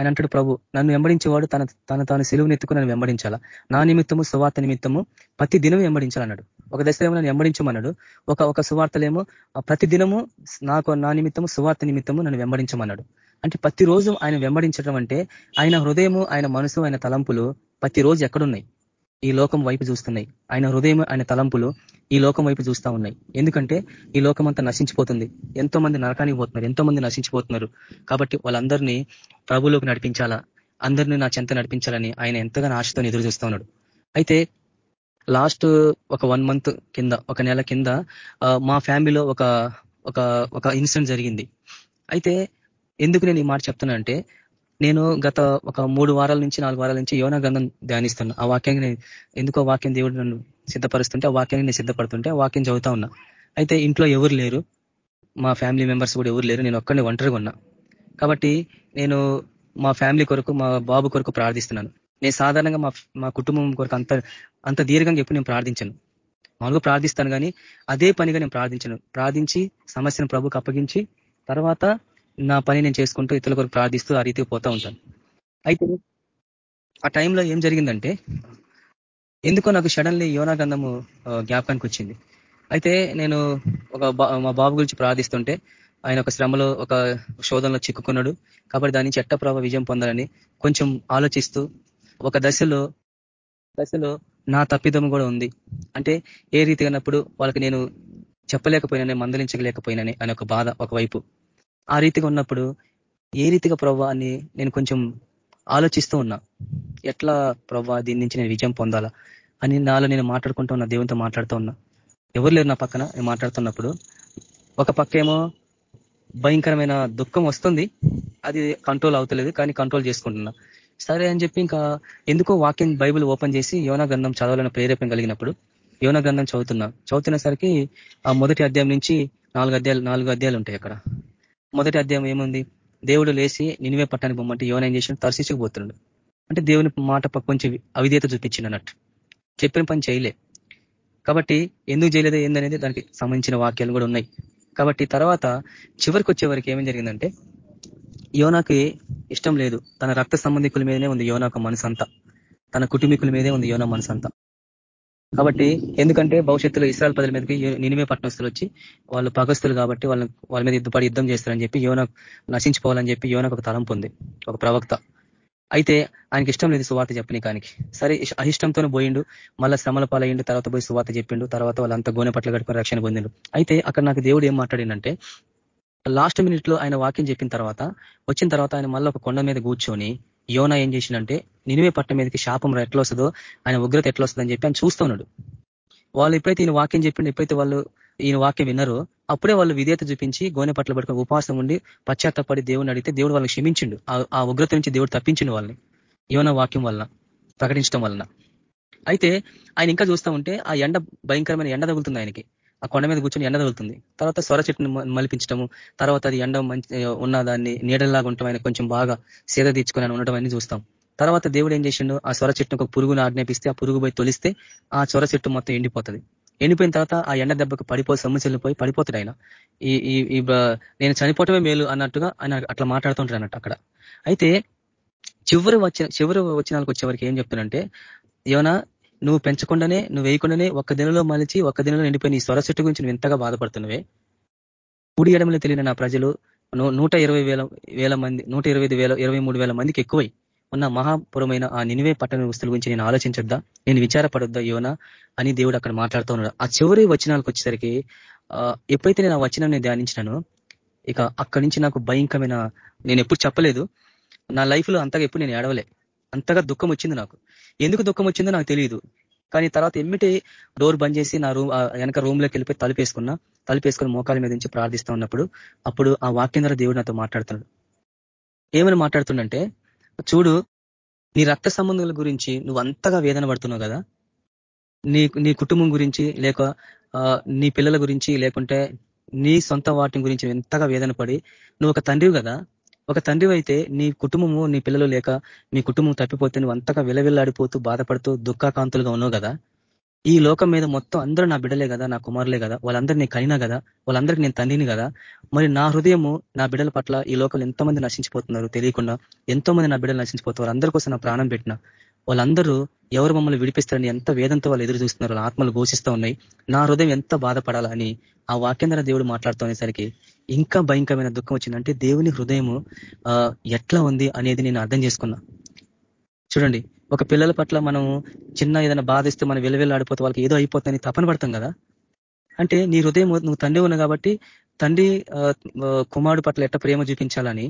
ఆయన అంటాడు ప్రభు నన్ను వెంబడించేవాడు తన తన తాను సెలువుని ఎత్తుకు నన్ను వెంబడించాలా? నా నిమిత్తము సువార్త నిమిత్తము ప్రతి దినం వెంబడించాలన్నాడు. ఒక దశలో ఏమో నన్ను వెంబడించమన్నాడు. ఒక ఒక సువార్తలేమో ప్రతి దినము నాకు నా నిమిత్తము సువార్త నిమిత్తము నన్ను వెంబడించమన్నాడు. అంటే ప్రతిరోజు ఆయన వెంబడించడం అంటే ఆయన హృదయము ఆయన మనసు ఆయన తలంపులు ప్రతిరోజు ఎక్కడున్నాయి? ఈ లోకం వైపు చూస్తున్నాయి. ఆయన హృదయం ఆయన తలంపులు ఈ లోకం వైపు చూస్తూ ఉన్నాయి. ఎందుకంటే ఈ లోకం అంతా నశించిపోతుంది. ఎంతో మంది నరకానికి పోతున్నారు ఎంతో మంది నశించిపోతున్నారు. కాబట్టి వాళ్ళందరినీ ప్రభులోకి నడిపించాలా? అందరినీ నా చెంత నడిపించాలని ఆయన ఎంతగానో ఆశతో ఎదురు చూస్తూ ఉన్నాడు. అయితే లాస్ట్ ఒక వన్ మంత్ కింద ఒక నెల కింద మా ఫ్యామిలీలో ఒక ఒక ఇన్సిడెంట్ జరిగింది. అయితే ఎందుకు నేను ఈ మాట చెప్తున్నానంటే నేను గత ఒక మూడు వారాల నుంచి నాలుగు వారాల నుంచి యోనా గ్రంథం ధ్యానిస్తున్నా. ఆ వాక్యాన్ని ఎందుకో వాక్యం దేవుడు నన్ను సిద్ధపరుస్తుంటే ఆ వాక్యాన్ని నేను సిద్ధపడుతుంటే ఆ వాక్యం చదువుతా ఉన్నా. అయితే ఇంట్లో ఎవరు లేరు. మా ఫ్యామిలీ మెంబర్స్ కూడా ఎవరు లేరు. నేను ఒక్కడిని ఒంటరిగా ఉన్నా. కాబట్టి నేను మా ఫ్యామిలీ కొరకు మా బాబు కొరకు ప్రార్థిస్తున్నాను. నేను సాధారణంగా మా మా కుటుంబం కొరకు అంత అంత దీర్ఘంగా ఎప్పుడు నేను ప్రార్థించను. మామూలుగా ప్రార్థిస్తాను కానీ అదే పనిగా నేను ప్రార్థించను. ప్రార్థించి సమస్యను ప్రభుకు అప్పగించి తర్వాత నా పని నేను చేసుకుంటూ ఇతరుల కొరకు ప్రార్థిస్తూ ఆ రీతికి పోతూ ఉంటాను. అయితే ఆ టైంలో ఏం జరిగిందంటే ఎందుకో నాకు సడన్లీ యోనా గంధము జ్ఞాపకానికి వచ్చింది. అయితే నేను ఒక మా బాబు గురించి ప్రార్థిస్తుంటే ఆయన ఒక శ్రమలో ఒక శోధనలో చిక్కుకున్నాడు. కాబట్టి దాని నుంచి ఎట్ట విజయం పొందాలని కొంచెం ఆలోచిస్తూ ఒక దశలో దశలో నా తప్పిదం కూడా ఉంది. అంటే ఏ రీతిగా వాళ్ళకి నేను చెప్పలేకపోయినానే మందలించలేకపోయినానే అనే ఒక బాధ ఒకవైపు. ఆ రీతిగా ఉన్నప్పుడు ఏ రీతిగా ప్రవ్వా అని నేను కొంచెం ఆలోచిస్తూ ఉన్నా. ఎట్లా ప్రవ్వా దీని నుంచి నేను విజయం పొందాలా అని నాలో నేను మాట్లాడుకుంటూ ఉన్నా దేవునితో మాట్లాడుతూ ఉన్నా. ఎవరు లేరు నా పక్కన నేను మాట్లాడుతున్నప్పుడు. ఒక పక్క ఏమో భయంకరమైన దుఃఖం వస్తుంది. అది కంట్రోల్ అవుతలేదు కానీ కంట్రోల్ చేసుకుంటున్నా. సరే అని చెప్పి ఇంకా ఎందుకో వాక్యం బైబుల్ ఓపెన్ చేసి యోనా గ్రంథం చదవాలని ప్రేరేపణ కలిగినప్పుడు యోన గ్రంథం చదువుతున్నా. చదువుతున్నసరికి ఆ మొదటి అధ్యాయం నుంచి నాలుగు అధ్యాయాలు నాలుగు అధ్యాయాలు ఉంటాయి అక్కడ. మొదటి అధ్యాయం ఏముంది? దేవుడు లేచి నినివే పట్టానికి బొమ్మంటే యోన ఏం చేసిన తర్శించకపోతున్నాడు అంటే దేవుని మాట కొంచెం అవిధేత చూపించింది అన్నట్టు. చెప్పిన పని చేయలే. కాబట్టి ఎందుకు చేయలేదు ఏందనేది దానికి సంబంధించిన వాక్యాలు కూడా ఉన్నాయి. కాబట్టి తర్వాత చివరికి వచ్చేవరకు ఏమేం జరిగిందంటే యోనాకి ఇష్టం లేదు. తన రక్త సంబంధికుల మీదనే ఉంది యోనాకు మనసంతా. తన కుటుంబీకుల మీదే ఉంది యోనా మనసంతా. కాబట్టి ఎందుకంటే భవిష్యత్తులో ఇస్రాయల్ ప్రజల మీదకి నినిమే పట్టణస్తులు వచ్చి వాళ్ళు పగస్తులు కాబట్టి వాళ్ళని వాళ్ళ మీద యుద్ధపడి యుద్ధం చేస్తారని చెప్పి యోన నశించుకోవాలని చెప్పి యోనకు ఒక తలంపు ఉంది ఒక ప్రవక్త. అయితే ఆయనకి ఇష్టం లేదు సువార్త చెప్పనీకానికి. సరే అహిష్టంతోనే పోయిండు మళ్ళీ శ్రమల పాలయ్యిండు తర్వాత పోయి సువార్త చెప్పిండు తర్వాత వాళ్ళంతా గోనె పట్ల కట్టుకుని రక్షణ పొందిండు. అయితే అక్కడ నాకు దేవుడు ఏం మాట్లాడిందంటే లాస్ట్ మినిట్లో ఆయన వాక్యం చెప్పిన తర్వాత వచ్చిన తర్వాత ఆయన మళ్ళీ ఒక కొండ మీద కూర్చొని యోన ఏం చేసిందంటే నినివే పట్టణం మీదకి శాపం ఎట్లా వస్తుందో ఆయన ఉగ్రత ఎట్లా వస్తుందని చెప్పి ఆయన చూస్తున్నాడు వాళ్ళు ఎప్పుడైతే ఈయన వాక్యం చెప్పిండు ఎప్పుడైతే వాళ్ళు ఈయన వాక్యం విన్నారో అప్పుడే వాళ్ళు విధేయత చూపించి గోనె పట్ల పట్టుకుని ఉపాసం ఉండి పశ్చాత్తపడి దేవుని అడిగితే దేవుడు వాళ్ళని క్షమించిండు. ఆ ఉగ్రత నుంచి దేవుడు తప్పించిండు వాళ్ళని యోన వాక్యం వలన ప్రకటించడం వలన. అయితే ఆయన ఇంకా చూస్తూ ఉంటే ఆ ఎండ భయంకరమైన ఎండ తగులుతుంది ఆయనకి. ఆ కొండ మీద కూర్చొని ఎండ తగులుతుంది. తర్వాత స్వర చెట్టును మలిపించడము తర్వాత అది ఎండ మంచి ఉన్న దాన్ని నీడల్లాగా ఉండటం ఆయన కొంచెం బాగా సేద తీర్చుకొని ఉండటం అన్ని చూస్తాం. తర్వాత దేవుడు ఏం చేసిండు? ఆ స్వర చెట్టును ఒక పురుగును ఆజ్ఞాపిస్తే ఆ పురుగు పోయి తొలిస్తే ఆ స్వర చెట్టు మొత్తం ఎండిపోతుంది. ఎండిపోయిన తర్వాత ఆ ఎండ దెబ్బకు పడిపో సమస్యలు పోయి పడిపోతాడు ఆయన. ఈ ఈ నేను చనిపోవటమే మేలు అన్నట్టుగా ఆయన అట్లా మాట్లాడుతుంటాడు అన్నట్టు అక్కడ. అయితే చివరి వచ్చిన చివరి వచ్చినాలకు వచ్చేవరకు ఏం చెప్తున్నంటే ఏమైనా నువ్వు పెంచకుండానే నువ్వు వేయకుండానే ఒక్క దినలో మలిచి ఒక్క దినలో నిండిపోయిన ఈ స్వర చెట్టు గురించి నువ్వు ఎంతగా బాధపడుతున్నవే? కుడి ఎడమలో తెలియని నా ప్రజలు నూట ఇరవై వేల వేల మంది నూట ఇరవై వేల ఇరవై మూడు వేల మందికి ఎక్కువై ఉన్న మహాపురమైన ఆ నినివే పట్టణ వస్తువుల గురించి నేను ఆలోచించొద్దా? నేను విచారపడొద్దా యోనా? అని దేవుడు అక్కడ మాట్లాడుతూ ఉన్నాడు. ఆ చివరి వచనాలకు వచ్చేసరికి ఎప్పుడైతే నేను ఆ వచనాన్ని ధ్యానించినానో ఇక అక్కడి నుంచి నాకు భయంకరమైన నేను ఎప్పుడు చెప్పలేదు. నా లైఫ్లో అంతగా ఎప్పుడు నేను ఏడవలే. అంతగా దుఃఖం వచ్చింది నాకు. ఎందుకు దుఃఖం వచ్చిందో నాకు తెలియదు కానీ తర్వాత ఎమ్మిటి డోర్ బంద్ చేసి నా రూమ్ వెనక రూమ్లోకి వెళ్ళిపోయి తలుపేసుకున్నా తలుపేసుకుని మోకాల మీద నుంచి ప్రార్థిస్తూ ఉన్నప్పుడు అప్పుడు ఆ వాక్యం ద్వారా దేవుడు నాతో మాట్లాడుతున్నాడు. ఏమని మాట్లాడుతుండంటే చూడు నీ రక్త సంబంధుల గురించి నువ్వు అంతగా వేదన పడుతున్నావు కదా. నీ నీ కుటుంబం గురించి లేక నీ పిల్లల గురించి లేకుంటే నీ సొంత వాటి గురించి ఎంతగా వేదన పడి నువ్వు ఒక తండ్రివి కదా. ఒక తండ్రి అయితే నీ కుటుంబము నీ పిల్లలు లేక నీ కుటుంబం తప్పిపోతే నువ్వు అంతగా విలవిల్లాడిపోతూ బాధపడుతూ దుఃఖాకాంతులుగా ఉన్నావు కదా? ఈ లోకం మీద మొత్తం అందరూ నా బిడ్డలే కదా నా కుమారులే కదా వాళ్ళందరూ నేను కనినా కదా వాళ్ళందరికీ నేను తండ్రిని కదా? మరి నా హృదయము నా బిడ్డల పట్ల ఈ లోకంలో ఎంతోమంది నశించిపోతున్నారు తెలియకుండా ఎంతో మంది నా బిడ్డలు నశించిపోతున్నారు అందరి కోసం నా ప్రాణం పెట్టిన. వాళ్ళందరూ ఎవరు మమ్మల్ని విడిపిస్తారని ఎంత వేదంతో వాళ్ళు ఎదురు చూస్తున్నారు ఆత్మలు ఘోషిస్తూ ఉన్నాయి. నా హృదయం ఎంత బాధపడాలని ఆ వాక్యం దేవుడు మాట్లాడుతునేసరికి ఇంకా భయంకరమైన దుఃఖం వచ్చిందంటే దేవుని హృదయము ఎట్లా ఉంది అనేది నేను అర్థం చేసుకున్నా. చూడండి ఒక పిల్లల పట్ల మనం చిన్న ఏదైనా బాధిస్తే మనం వెలువెళ్ళాడిపోతే వాళ్ళకి ఏదో అయిపోతుందని తపన పడతాం కదా. అంటే నీ హృదయం నువ్వు తండ్రి ఉన్నా కాబట్టి తండ్రి కుమారుడు పట్ల ఎట్ట ప్రేమ చూపించాలని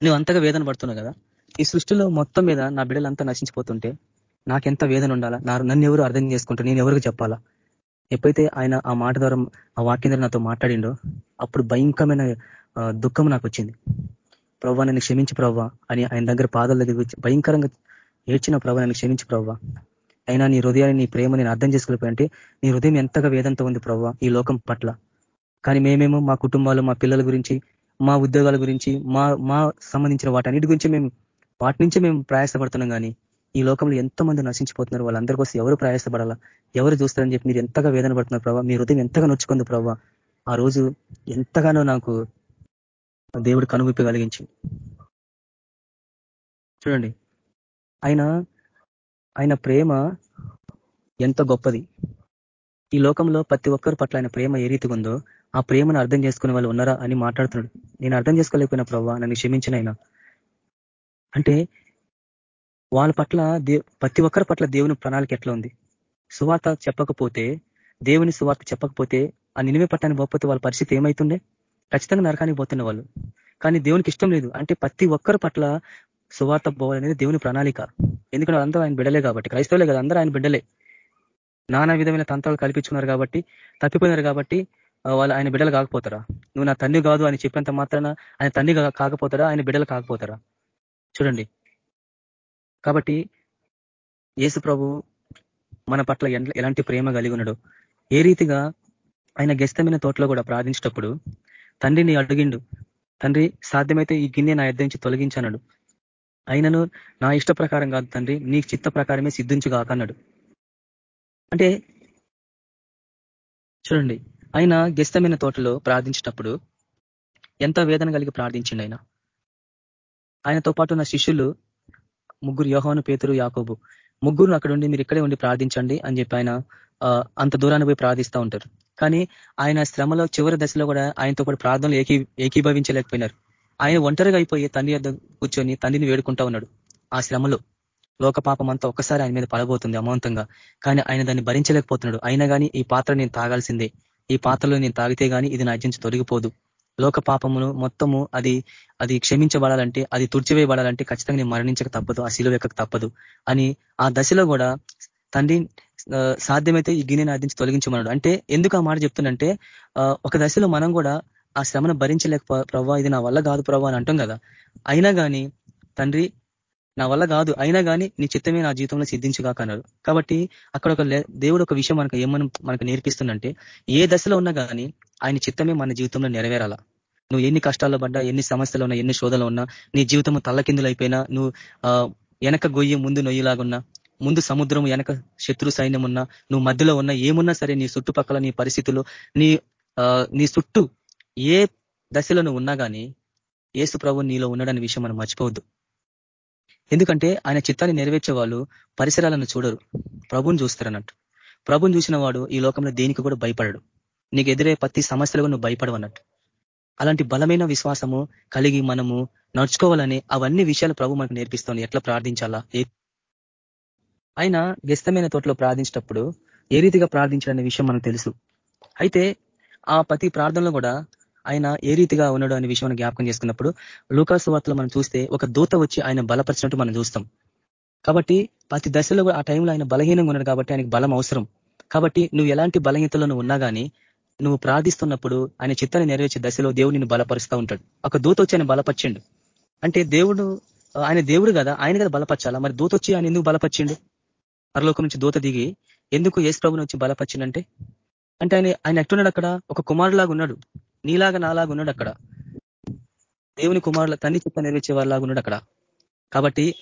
నువ్వు అంతగా వేదన పడుతున్నావు కదా. ఈ సృష్టిలో మొత్తం మీద నా బిడ్డలంతా నశించిపోతుంటే నాకెంత వేదన ఉండాలా? నన్ను ఎవరు అర్థం చేసుకుంటా నేను ఎవరికి చెప్పాలా? ఎప్పుడైతే ఆయన ఆ మాట ద్వారా ఆ వాక్యం ద్వారా నాతో మాట్లాడిండో అప్పుడు భయంకరమైన దుఃఖం నాకు వచ్చింది ప్రవ్వా నన్ను క్షమించి ప్రవ్వా అని ఆయన దగ్గర పాదాల దగ్గర భయంకరంగా ఏడ్చిన ప్రభా నన్ను క్షమించి ప్రవ్వా. అయినా నీ హృదయాన్ని నీ ప్రేమ నేను అర్థం చేసుకోలేకపోయింటే నీ హృదయం ఎంతగా వేదంతో ఉంది ప్రవ్వా ఈ లోకం పట్ల. కానీ మేమేమో మా కుటుంబాలు మా పిల్లల గురించి మా ఉద్యోగాల గురించి మా మా సంబంధించిన వాటన్నిటి గురించి మేము వాటి నుంచి మేము ప్రయాసపడుతున్నాం కానీ ఈ లోకంలో ఎంతో మంది నశించిపోతున్నారు. వాళ్ళందరి కోసం ఎవరు ప్రయాసపడాలా? ఎవరు చూస్తారని చెప్పి మీరు ఎంతగా వేదన పడుతున్నారు ప్రభావ మీ హృదయం ఎంతగా నొచ్చుకుంది ప్రభావ ఆ రోజు ఎంతగానో నాకు దేవుడు కనువిప్పి కలిగించి. చూడండి. ఆయన ఆయన ప్రేమ ఎంత గొప్పది. ఈ లోకంలో ప్రతి ఒక్కరి పట్ల ఆయన ప్రేమ ఏ రీతిగా ఉందో ఆ ప్రేమను అర్థం చేసుకునే వాళ్ళు ఉన్నారా అని మాట్లాడుతున్నాడు. నేను అర్థం చేసుకోలేకపోయినా ప్రభావ నన్ను క్షమించినైనా అంటే వాళ్ళ పట్ల ప్రతి ఒక్కరి పట్ల దేవుని ప్రణాళిక ఎట్లా ఉంది? సువార్త చెప్పకపోతే దేవుని సువార్త చెప్పకపోతే ఆ నినివే పట్టానికి పోకపోతే వాళ్ళ పరిస్థితి ఏమైతుండే? ఖచ్చితంగా నరకానికి పోతున్న వాళ్ళు. కానీ దేవునికి ఇష్టం లేదు. అంటే ప్రతి ఒక్కరి పట్ల సువార్త పోవాలనేది దేవుని ప్రణాళిక. ఎందుకంటే అందరూ ఆయన బిడ్డలే కాబట్టి క్రైస్తవులే కదా అందరూ ఆయన బిడ్డలే. నానా విధమైన తంత్రాలు కల్పించుకున్నారు కాబట్టి తప్పిపోయినారు కాబట్టి వాళ్ళు ఆయన బిడ్డలు కాకపోతారా? నువ్వు నా తండ్రి కాదు అని చెప్పినంత మాత్రాన ఆయన తండ్రి కాకపోతారా ఆయన బిడ్డలు కాకపోతారా? చూడండి. కాబట్టి యేసు ప్రభు మన పట్ల ఎలాంటి ప్రేమ కలిగి ఉన్నాడు ఏ రీతిగా ఆయన గెస్తమైన తోటలో కూడా ప్రార్థించేటప్పుడు తండ్రిని అడిగిండు తండ్రి సాధ్యమైతే ఈ గిన్నె నా యుద్ధ నుంచి తొలగించన్నాడు అయినను నా ఇష్ట ప్రకారం కాదు తండ్రి నీ చిత్త ప్రకారమే సిద్ధించు కాకన్నాడు అంటే చూడండి ఆయన గెస్తమైన తోటలో ప్రార్థించినప్పుడు ఎంత వేదన కలిగి ప్రార్థించిండు ఆయన? ఆయనతో పాటు ఉన్న శిష్యులు ముగ్గురు యోహాను పేతురు యాకోబు. ముగ్గురు అక్కడ ఉండి మీరు ఇక్కడే ఉండి ప్రార్థించండి అని చెప్పి ఆయన అంత దూరాన్ని పోయి ప్రార్థిస్తూ ఉంటారు. కానీ ఆయన శ్రమలో చివరి దశలో కూడా ఆయనతో పాటు ప్రార్థనలు ఏకీ ఏకీభవించలేకపోయినారు. ఆయన ఒంటరిగా అయిపోయి తండ్రి యొద్ కూర్చొని తండ్రిని వేడుకుంటా ఉన్నాడు ఆ శ్రమలో. లోక పాపం అంతా ఒక్కసారి ఆయన మీద పడబోతుంది అమాంతంగా. కానీ ఆయన దాన్ని భరించలేకపోతున్నాడు. అయినా కానీ ఈ పాత్ర నేను తాగాల్సిందే. ఈ పాత్రలో నేను తాగితే గాని ఇది నా అర్జించి తొలగిపోదు. లోక పాపమును మొత్తము అది అది క్షమించబడాలంటే అది తుడిచివేయబడాలంటే ఖచ్చితంగా నేను మరణించక తప్పదు ఆ శిలువ ఎక్కక తప్పదు అని ఆ దశలో కూడా తండ్రి సాధ్యమైతే ఈ గిన్నెని ఆదించి తొలగించమన్నాడు. అంటే ఎందుకు ఆ మాట చెప్తుందంటే ఒక దశలో మనం కూడా ఆ శ్రమను భరించలేక ప్రవ్వా ఇది నా వల్ల కాదు ప్రవ్వా అని అంటాం కదా. అయినా కానీ తండ్రి నా వల్ల కాదు అయినా కానీ నీ చిత్తమే నా జీవితంలో సిద్ధించుగాక అన్నారు కాబట్టి అక్కడ ఒక దేవుడు ఒక విషయం మనకు ఏమని మనకు నేర్పిస్తుందంటే ఏ దశలో ఉన్నా కానీ ఆయన చిత్తమే మన జీవితంలో నెరవేరాల. నువ్వు ఎన్ని కష్టాల్లో పడ్డా ఎన్ని సమస్యలు ఉన్నా ఎన్ని శోధనలు ఉన్నా నీ జీవితం తల్లకిందులు అయిపోయినా నువ్వు వెనక గొయ్యి ముందు నొయ్యిలాగున్నా ముందు సముద్రం వెనక శత్రు సైన్యం ఉన్నా నువ్వు మధ్యలో ఉన్నా ఏమున్నా సరే నీ చుట్టుపక్కల నీ పరిస్థితులు నీ నీ చుట్టూ ఏ దశలో నువ్వు ఉన్నా కానీ ఏసు ప్రభు నీలో ఉన్నాడనే విషయం మనం మర్చిపోవద్దు. ఎందుకంటే ఆయన చిత్తాన్ని నెరవేర్చే వాళ్ళు పరిసరాలను చూడరు. ప్రభుని చూస్తారు అన్నట్టు ప్రభుని చూసిన వాడు ఈ లోకంలో దేనికి కూడా భయపడడు. నీకు ఎదురే ప్రతి సమస్యలుగా నువ్వు భయపడవన్నట్టు. అలాంటి బలమైన విశ్వాసము కలిగి మనము నడుచుకోవాలని అవన్నీ విషయాలు ప్రభు మనకు నేర్పిస్తాను ఎట్లా ప్రార్థించాలా? ఆయన వ్యస్తమైన తోటలో ప్రార్థించినప్పుడు ఏ రీతిగా ప్రార్థించాలనే విషయం మనకు తెలుసు. అయితే ఆ ప్రతి ప్రార్థనలో కూడా ఆయన ఏ రీతిగా ఉన్నాడు అనే విషయం జ్ఞాపకం చేసుకున్నప్పుడు లూకాసు వార్తలో మనం చూస్తే ఒక దూత వచ్చి ఆయన బలపరిచినట్టు మనం చూస్తాం. కాబట్టి ప్రతి దశలో ఆ టైంలో ఆయన బలహీనంగా ఉన్నాడు కాబట్టి ఆయనకు బలం అవసరం. కాబట్టి నువ్వు ఎలాంటి బలహీనతలను ఉన్నా కానీ నువ్వు ప్రార్థిస్తున్నప్పుడు ఆయన చిత్తాన్ని నెరవేర్చే దశలో దేవుడు నిన్ను బలపరుస్తూ ఉంటాడు. ఒక దూత వచ్చి ఆయన బలపరిచిండు. అంటే దేవుడు ఆయన దేవుడు కదా ఆయన కదా బలపరచాలా? మరి దూత వచ్చి ఆయన ఎందుకు బలపరిచిండు? పరలోకం నుంచి దూత దిగి ఎందుకు ఏసు ప్రభుని వచ్చి బలపరిచిండంటే? అంటే ఆయన ఆయన ఎట్టున్నాడు అక్కడ? ఒక కుమారులాగా ఉన్నాడు. నీలాగా నాలాగా ఉన్నాడు అక్కడ. దేవుని కుమారుల తన్ని చిత్త నెరవేర్చే వాళ్ళలాగా ఉన్నాడు అక్కడ. కాబట్టి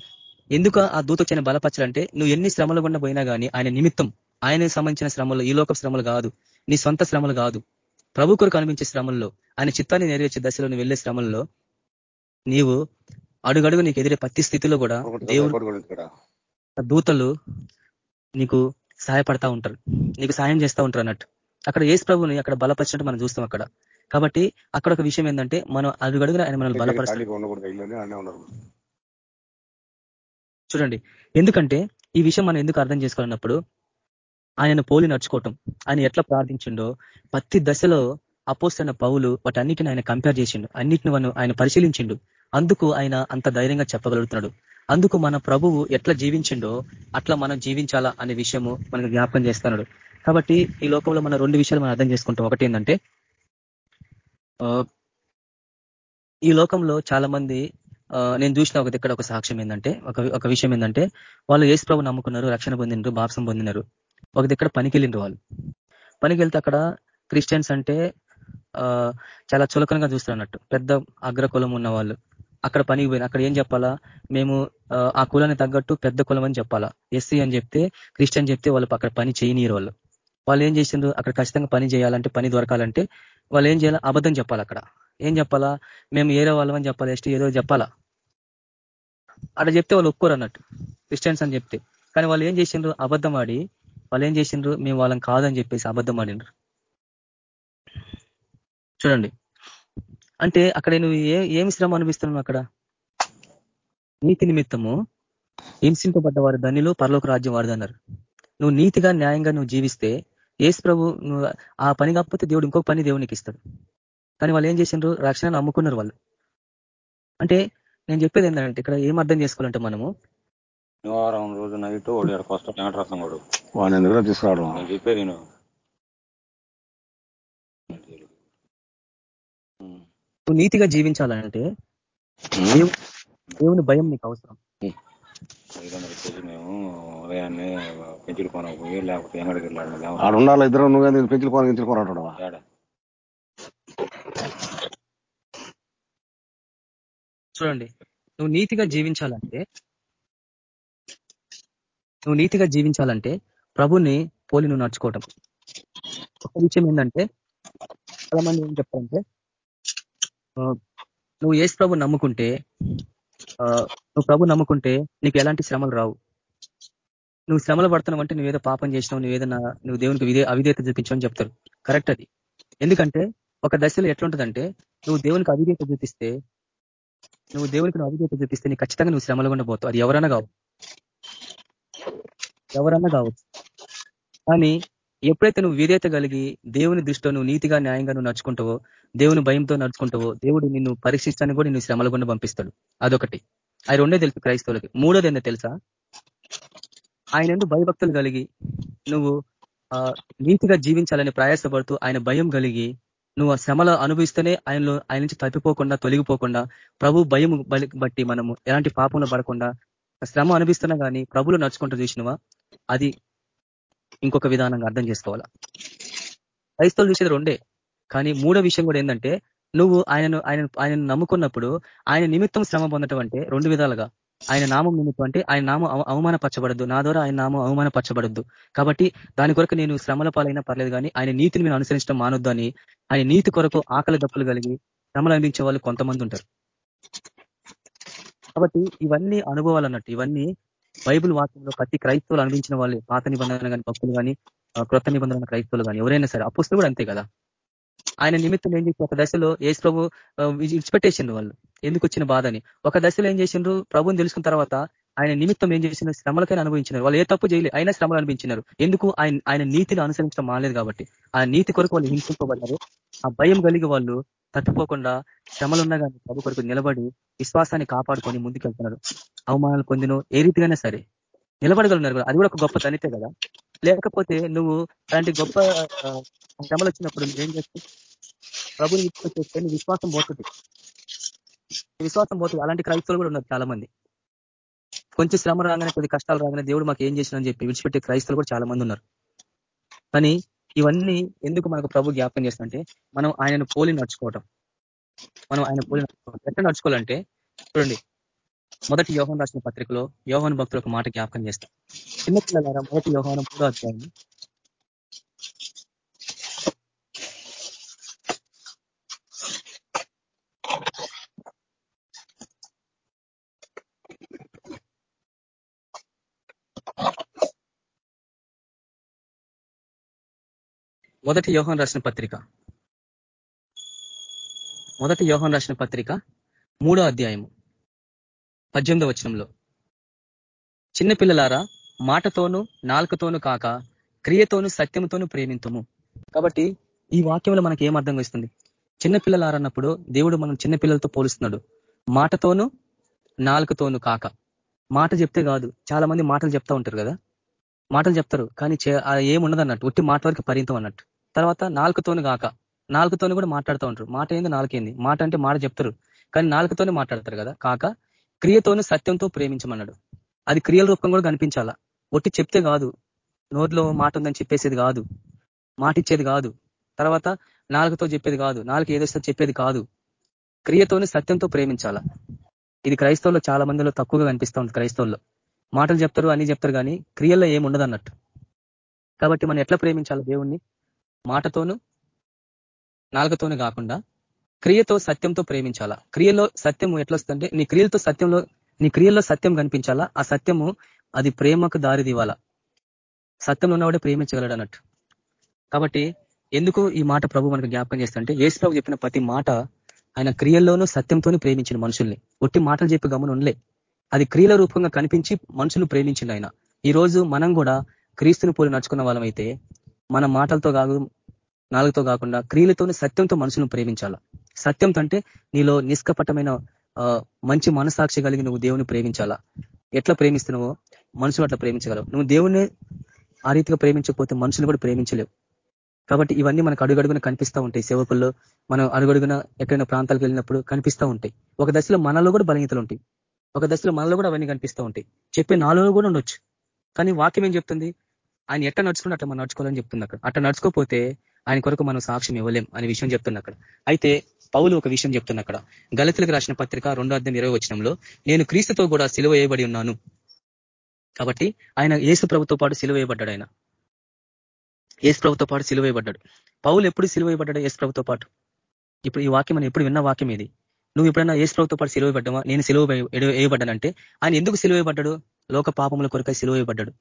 ఎందుకు ఆ దూత వచ్చిన బలపరచాలంటే నువ్వు ఎన్ని శ్రమలు గుండా పోయినా కానీ ఆయన నిమిత్తం ఆయన సంబంధించిన శ్రమలు ఈ లోక శ్రమలు కాదు. నీ సొంత శ్రమలు కాదు. ప్రభు కొరకు అనిపించే శ్రమల్లో ఆయన చిత్తాన్ని నెరవేర్చే దశలో నువ్వు వెళ్ళే శ్రమల్లో నీవు అడుగడుగు నీకు ఎదిరే ప్రతి స్థితిలో కూడా దేవుడు దూతలు నీకు సహాయపడతా ఉంటారు. నీకు సాయం చేస్తూ ఉంటారు అన్నట్టు. అక్కడ ఏసు ప్రభుని అక్కడ బలపరిచినట్టు మనం చూస్తాం అక్కడ. కాబట్టి అక్కడ ఒక విషయం ఏంటంటే మనం అడుగడుగున ఆయన మనల్ని బలపరుస్తాం చూడండి ఎందుకంటే ఈ విషయం మనం ఎందుకు అర్థం చేసుకోవాలన్నప్పుడు ఆయనను పోలి నడుచుకోవటం ఆయన ఎట్లా ప్రార్థించిండో ప్రతి దశలో అపోస్తైన పౌలు వాటన్నిటిని ఆయన కంపేర్ చేసిండు అన్నిటిని మనం ఆయన పరిశీలించిండు. అందుకు ఆయన అంత ధైర్యంగా చెప్పగలుగుతున్నాడు. అందుకు మన ప్రభువు ఎట్లా జీవించిండో అట్లా మనం జీవించాలా అనే విషయము మనకు జ్ఞాపకం చేస్తున్నాడు. కాబట్టి ఈ లోకంలో మనం రెండు విషయాలు మనం అర్థం చేసుకుంటాం. ఒకటి ఏంటంటే ఈ లోకంలో చాలా మంది నేను చూసిన ఒక దగ్గర ఒక సాక్ష్యం ఏంటంటే ఒక ఒక విషయం ఏంటంటే వాళ్ళు ఏసు ప్రభు నమ్ముకున్నారు రక్షణ పొందినారు బాప్సం పొందినారు. ఒక దగ్గర పనికి వెళ్ళిండ్రు వాళ్ళు. పనికి వెళ్తే అక్కడ క్రిస్టియన్స్ అంటే చాలా చులకనగా చూస్తారు అన్నట్టు పెద్ద అగ్రకులం ఉన్న వాళ్ళు. అక్కడ పనికి పోయిన అక్కడ ఏం చెప్పాలా? మేము ఆ కులాన్ని తగ్గట్టు పెద్ద కులం అని చెప్పాలా. ఎస్సీ అని చెప్తే క్రిస్టియన్ చెప్తే వాళ్ళు అక్కడ పని చేయనీరు వాళ్ళు. వాళ్ళు ఏం చేసిండ్రు? అక్కడ ఖచ్చితంగా పని చేయాలంటే పని దొరకాలంటే వాళ్ళు ఏం చేయాలి? అబద్ధం చెప్పాలి అక్కడ? ఏం చెప్పాలా? మేము ఏరో వాళ్ళం అని చెప్పాలి? ఎస్టీ ఏదో చెప్పాలా? అక్కడ చెప్తే వాళ్ళు ఒప్పుకోరు అన్నట్టు. క్రిస్టియన్స్ అని చెప్తే. కానీ వాళ్ళు ఏం చేసిండ్రు? అబద్ధం ఆడి వాళ్ళు ఏం చేసిండ్రు? మేము వాళ్ళని కాదని చెప్పేసి అబద్ధం ఆడిండ్రు. చూడండి. అంటే అక్కడ నువ్వు ఏ ఏమి శ్రమ అనిపిస్తున్నావు అక్కడ? నీతి నిమిత్తము హింసింపబడ్డ వారి ధనిలో పరలోక రాజ్యం వారిదన్నారు. నువ్వు నీతిగా న్యాయంగా నువ్వు జీవిస్తే ఏసు ప్రభు నువ్వు ఆ పని కాకపోతే దేవుడు ఇంకొక పని దేవునికి ఇస్తాడు. కానీ వాళ్ళు ఏం చేసిండ్రు? రక్షణను అమ్ముకున్నారు వాళ్ళు. అంటే నేను చెప్పేది ఏంటంటే ఇక్కడ ఏం అర్థం చేసుకోవాలంటే మనము వారం రోజు నైట్ వాడు వెంకటరసం వాడు వాడిని ఎందుకు తీసుకురావడం నేను చెప్పేది నేను నువ్వు నీతిగా జీవించాలంటే దేవుని భయం నీకు అవసరం. ఐదు వందల కేజీ మేము ఉదయాన్నే పెంచులు కొనకపోయి లేకపోతే ఎంగడికి ఆడ ఉండాలి ఇద్దరు నువ్వే పెంచుకోని పెంచుకోని అంటాడు చూడండి నువ్వు నీతిగా జీవించాలంటే నువ్వు నీతిగా జీవించాలంటే ప్రభుని పోలి నువ్వు నడుచుకోవటం. ఒక విషయం ఏంటంటే చాలా మంది ఏం చెప్తారంటే నువ్వు ఏసు ప్రభు నమ్ముకుంటే నువ్వు ప్రభు నమ్ముకుంటే నీకు ఎలాంటి శ్రమలు రావు. నువ్వు శ్రమలు పడుతున్నావు అంటే నువ్వేదో పాపం చేసినావు నువ్వేదన్నా నువ్వు దేవునికి విధే అవిధేత చూపించావు చెప్తారు. కరెక్ట్ అది. ఎందుకంటే ఒక దశలో ఎట్లుంటుందంటే నువ్వు దేవునికి అవిధేత చూపిస్తే నువ్వు దేవునికి అవిధేత చూపిస్తే నీ ఖచ్చితంగా నువ్వు శ్రమలు ఉండబోతావు పోతావు. అది ఎవరన్నా కావు ఎవరన్నా కావచ్చు. కానీ ఎప్పుడైతే నువ్వు విధేత కలిగి దేవుని దృష్టిలో నువ్వు నీతిగా న్యాయంగా నువ్వు నడుచుకుంటావో దేవుని భయంతో నడుచుకుంటావో దేవుడు నిన్ను పరీక్షించడానికి కూడా నిన్ను శ్రమల గుండా పంపిస్తాడు. అదొకటి. అది రెండే తెలుసు క్రైస్తవులకి. మూడోది ఏంటో తెలుసా? ఆయన ఎందుకు భయభక్తులు కలిగి నువ్వు నీతిగా జీవించాలని ప్రయాసపడుతూ ఆయన భయం కలిగి నువ్వు ఆ శ్రమలు అనుభవిస్తేనే ఆయనలో ఆయన నుంచి తప్పిపోకుండా తొలగిపోకుండా ప్రభు భయం బట్టి మనము ఎలాంటి పాపంలో పడకుండా శ్రమ అనుభవిస్తున్నా కానీ ప్రభులు నడుచుకుంటూ చూసినవా? అది ఇంకొక విధానంగా అర్థం చేసుకోవాలా? క్రైస్తవులు చూసేది రెండే. కానీ మూడో విషయం కూడా ఏంటంటే నువ్వు ఆయనను ఆయన ఆయనను నమ్ముకున్నప్పుడు ఆయన నిమిత్తం శ్రమ పొందటం అంటే రెండు విధాలుగా. ఆయన నామం నిమిత్తం అంటే ఆయన నామం అవమానపరచబడద్దు. నా ద్వారా ఆయన నామం అవమానపరచబడద్దు. కాబట్టి దాని కొరకు నేను శ్రమల పాలైనా పర్లేదు కానీ ఆయన నీతిని నేను అనుసరించడం మానొద్దు అని ఆయన నీతి కొరకు ఆకలి దప్పులు కలిగి శ్రమలు అందించే వాళ్ళు కొంతమంది ఉంటారు. కాబట్టి ఇవన్నీ అనుభవాలు అన్నట్టు ఇవన్నీ బైబుల్ వాక్యంలో ప్రతి క్రైస్తవులు అనిపించిన వాళ్ళు. పాత నిబంధన కానీ భక్తులు కానీ క్రొత్త నిబంధన క్రైస్తవులు కానీ ఎవరైనా సరే అప్పుస్తులు కూడా అంతే కదా. ఆయన నిమిత్తం ఏం చేసి ఒక దశలో ఏసు ప్రభు విడిచిపెట్టేసింది వాళ్ళు. ఎందుకు వచ్చిన బాధని. ఒక దశలో ఏం చేసిండ్రు? ప్రభుని తెలుసుకున్న తర్వాత ఆయన నిమిత్తం ఏం చేసిన శ్రమలకైనా అనుభవించినారు. వాళ్ళు ఏ తప్పు చేయలే అయినా శ్రమలు అనిపించినారు ఎందుకు? ఆయన ఆయన నీతిని అనుసరించడం మాలేదు కాబట్టి. ఆ నీతి కొరకు వాళ్ళు హింసింపబడ్డారు. ఆ భయం కలిగి వాళ్ళు తట్టుకోకుండా శ్రమలున్నా కానీ ప్రభు కొరకు నిలబడి విశ్వాసాన్ని కాపాడుకొని ముందుకెళ్తున్నారు. అవమానాలు పొందినో ఏ రీతిగానే సరే నిలబడగలుగున్నారు అది కూడా ఒక గొప్ప తనితే కదా. లేకపోతే నువ్వు అలాంటి గొప్ప శ్రమలు వచ్చినప్పుడు ఏం చేస్తావు? ప్రభుని చేస్తే విశ్వాసం పోతుంది. విశ్వాసం పోతుంది. అలాంటి క్రైస్తవులు కూడా ఉన్నారు చాలా మంది కొంచెం శ్రమ రాగానే కొద్ది కష్టాలు రాగానే దేవుడు మాకు ఏం చేసినని చెప్పి విడిచిపెట్టే క్రైస్తవులు కూడా చాలా మంది ఉన్నారు. కానీ ఇవన్నీ ఎందుకు మనకు ప్రభు జ్ఞాపకం చేస్తుంటే మనం ఆయనను పోలి నడుచుకోవటం. మనం ఆయన పోలి నడుచుకోవటం. ఎట్లా నడుచుకోవాలంటే చూడండి. మొదటి యోహన్ రాసిన పత్రికలో యోహన్ భక్తులు ఒక మాట జ్ఞాపకం చేస్తాం చిన్నపిల్లలారా మొదటి యోహానం కూడా అధ్యాయం. మొదటి యోహన్ రాసిన పత్రిక. మొదటి యోహన్ రాసిన పత్రిక మూడో అధ్యాయము పద్దెనిమిదో వచనంలో. చిన్నపిల్లలారా మాటతోనూ నాలుకతోనూ కాక క్రియతోనూ సత్యముతోనూ ప్రేమింతము. కాబట్టి ఈ వాక్యంలో మనకి ఏం అర్థం వస్తుంది? చిన్నపిల్లలారన్నప్పుడు దేవుడు మనం చిన్నపిల్లలతో పోలుస్తున్నాడు. మాటతోనూ నాలుకతోనూ కాక. మాట చెప్తే కాదు చాలా మంది మాటలు చెప్తా ఉంటారు కదా? మాటలు చెప్తారు కానీ ఏముండదు అన్నట్టు ఒట్టి మాట వరకు పరిమితం అన్నట్టు. తర్వాత నాలుగుతోని కాక నాలుగుతోని కూడా మాట్లాడుతూ ఉంటారు. మాట ఏంది? నాలుగేంది? మాట అంటే మాట చెప్తారు. కానీ నాలుగుతోనే మాట్లాడతారు కదా? కాక క్రియతోని సత్యంతో ప్రేమించమన్నాడు. అది క్రియల రూపం కూడా కనిపించాలా? ఒట్టి చెప్తే కాదు. నోట్లో మాట ఉందని చెప్పేసేది కాదు. మాట ఇచ్చేది కాదు. తర్వాత నాలుగుతో చెప్పేది కాదు. నాలుగు ఏదొస్తే చెప్పేది కాదు. క్రియతోని సత్యంతో ప్రేమించాలా? ఇది క్రైస్తవుల్లో చాలా మందిలో తక్కువగా కనిపిస్తూ ఉంది క్రైస్తవుల్లో. మాటలు చెప్తారు అన్ని చెప్తారు కానీ క్రియల్లో ఏముండదు అన్నట్టు కాబట్టి మనం ఎట్లా ప్రేమించాలి దేవుణ్ణి? మాటతోను నాలుగతోనే కాకుండా క్రియతో సత్యంతో ప్రేమించాలా? క్రియలో సత్యము ఎట్లొస్తుందంటే నీ క్రియలతో సత్యంలో నీ క్రియల్లో సత్యం కనిపించాలా? ఆ సత్యము అది ప్రేమకు దారిదివ్వాలా సత్యంలో ఉన్నవాడే ప్రేమించగలడు అన్నట్టు కాబట్టి ఎందుకు ఈ మాట ప్రభు మనకు జ్ఞాపకం చేస్తుంటే ఏసు ప్రభు చెప్పిన ప్రతి మాట ఆయన క్రియల్లోనూ సత్యంతోనే ప్రేమించిన మనుషుల్ని. ఒట్టి మాటలు చెప్పి గమనం ఉండలే. అది క్రియల రూపంగా కనిపించి మనుషులు ప్రేమించింది ఆయన. ఈ రోజు మనం కూడా క్రీస్తుని పోలి నడుచుకున్న వాళ్ళమైతే మన మాటలతో కాదు నాలుగుతో కాకుండా క్రియలతోనే సత్యంతో మనుషులను ప్రేమించాలా. సత్యంతో అంటే నీలో నిష్కపటమైన మంచి మనసాక్షి కలిగి నువ్వు దేవుని ప్రేమించాలా. ఎట్లా ప్రేమిస్తున్నావో మనుషులు అట్లా ప్రేమించగలవు. నువ్వు దేవుణ్ణి ఆ రీతిగా ప్రేమించకపోతే మనుషులు కూడా ప్రేమించలేవు. కాబట్టి ఇవన్నీ మనకు అడుగడుగున కనిపిస్తూ ఉంటాయి. సేవకుల్లో మనం అడుగడుగున ఎక్కడైనా ప్రాంతాలకు వెళ్ళినప్పుడు కనిపిస్తూ ఉంటాయి. ఒక దశలో మనలో కూడా బలహీతలు ఉంటాయి. ఒక దశలో మనలో కూడా అవన్నీ కనిపిస్తూ ఉంటాయి. చెప్పే నాలో కూడా ఉండొచ్చు. కానీ వాక్యం ఏం చెప్తుంది? ఆయన ఎట్లా నడుచుకుంటే అట్లా మనం నడుచుకోవాలని చెప్తుంది అక్కడ. అట్లా నడుచుకోపోతే ఆయన కొరకు మనం సాక్ష్యం ఇవ్వలేం అనే విషయం చెప్తున్నా అక్కడ. అయితే పౌలు ఒక విషయం చెప్తున్నా అక్కడ. గలతులకు రాసిన పత్రిక రెండో అర్థం ఇరవై వచనంలో నేను క్రీస్తుతో కూడా సిలువ వేయబడి ఉన్నాను. కాబట్టి ఆయన ఏసు ప్రభుతో పాటు సిలువ వేయబడ్డాడు ఆయన. ఏసు ప్రభుతో పాటు సిలువేయబడ్డాడు పౌలు ఎప్పుడు సిలువేయబడ్డాడు ఏసు ప్రభుతో పాటు? ఇప్పుడు ఈ వాక్యం మనం ఎప్పుడు విన్న వాక్యం ఇది నువ్వు ఎప్పుడైనా ఏసు ప్రభుతో పాటు సిలువేయబడ్డావా నేను సిలువ వేయబడ్డానంటే ఆయన ఎందుకు సిలువేయబడ్డాడు లోక పాపముల కొరకై సిలువేయబడ్డాడు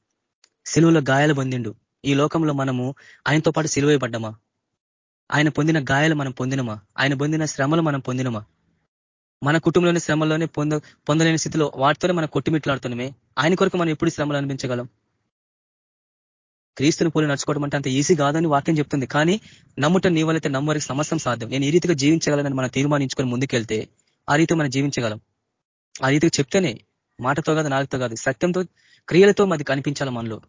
సిలువలో గాయాలు పొందిండు. ఈ లోకంలో మనము ఆయనతో పాటు సిలువై పడ్డమా? ఆయన పొందిన గాయాలు మనం పొందినమా? ఆయన పొందిన శ్రమలు మనం పొందినమా? మన కుటుంబంలోని శ్రమల్లోనే పొంద పొందలేని స్థితిలో వాటితోనే మనం కొట్టుమిట్లాడుతున్నామే. ఆయన కొరకు మనం ఎప్పుడు శ్రమలు అనిపించగలం? క్రీస్తుని పోలి నడుచుకోవడం అంటే అంత ఈజీ కాదని వాక్యం చెప్తుంది. కానీ నమ్ముట నీ వల్లైతే నమ్మరికి సమస్తం సాధ్యం. నేను ఈ రీతిగా జీవించగలనని మనం తీర్మానించుకొని ముందుకెళ్తే ఆ రీతి మనం జీవించగలం. ఆ రీతికి చెప్తేనే మాటతో కాదు నాలుగుతో కాదు సత్యంతో క్రియలతో మాది కనిపించాలి మనలో.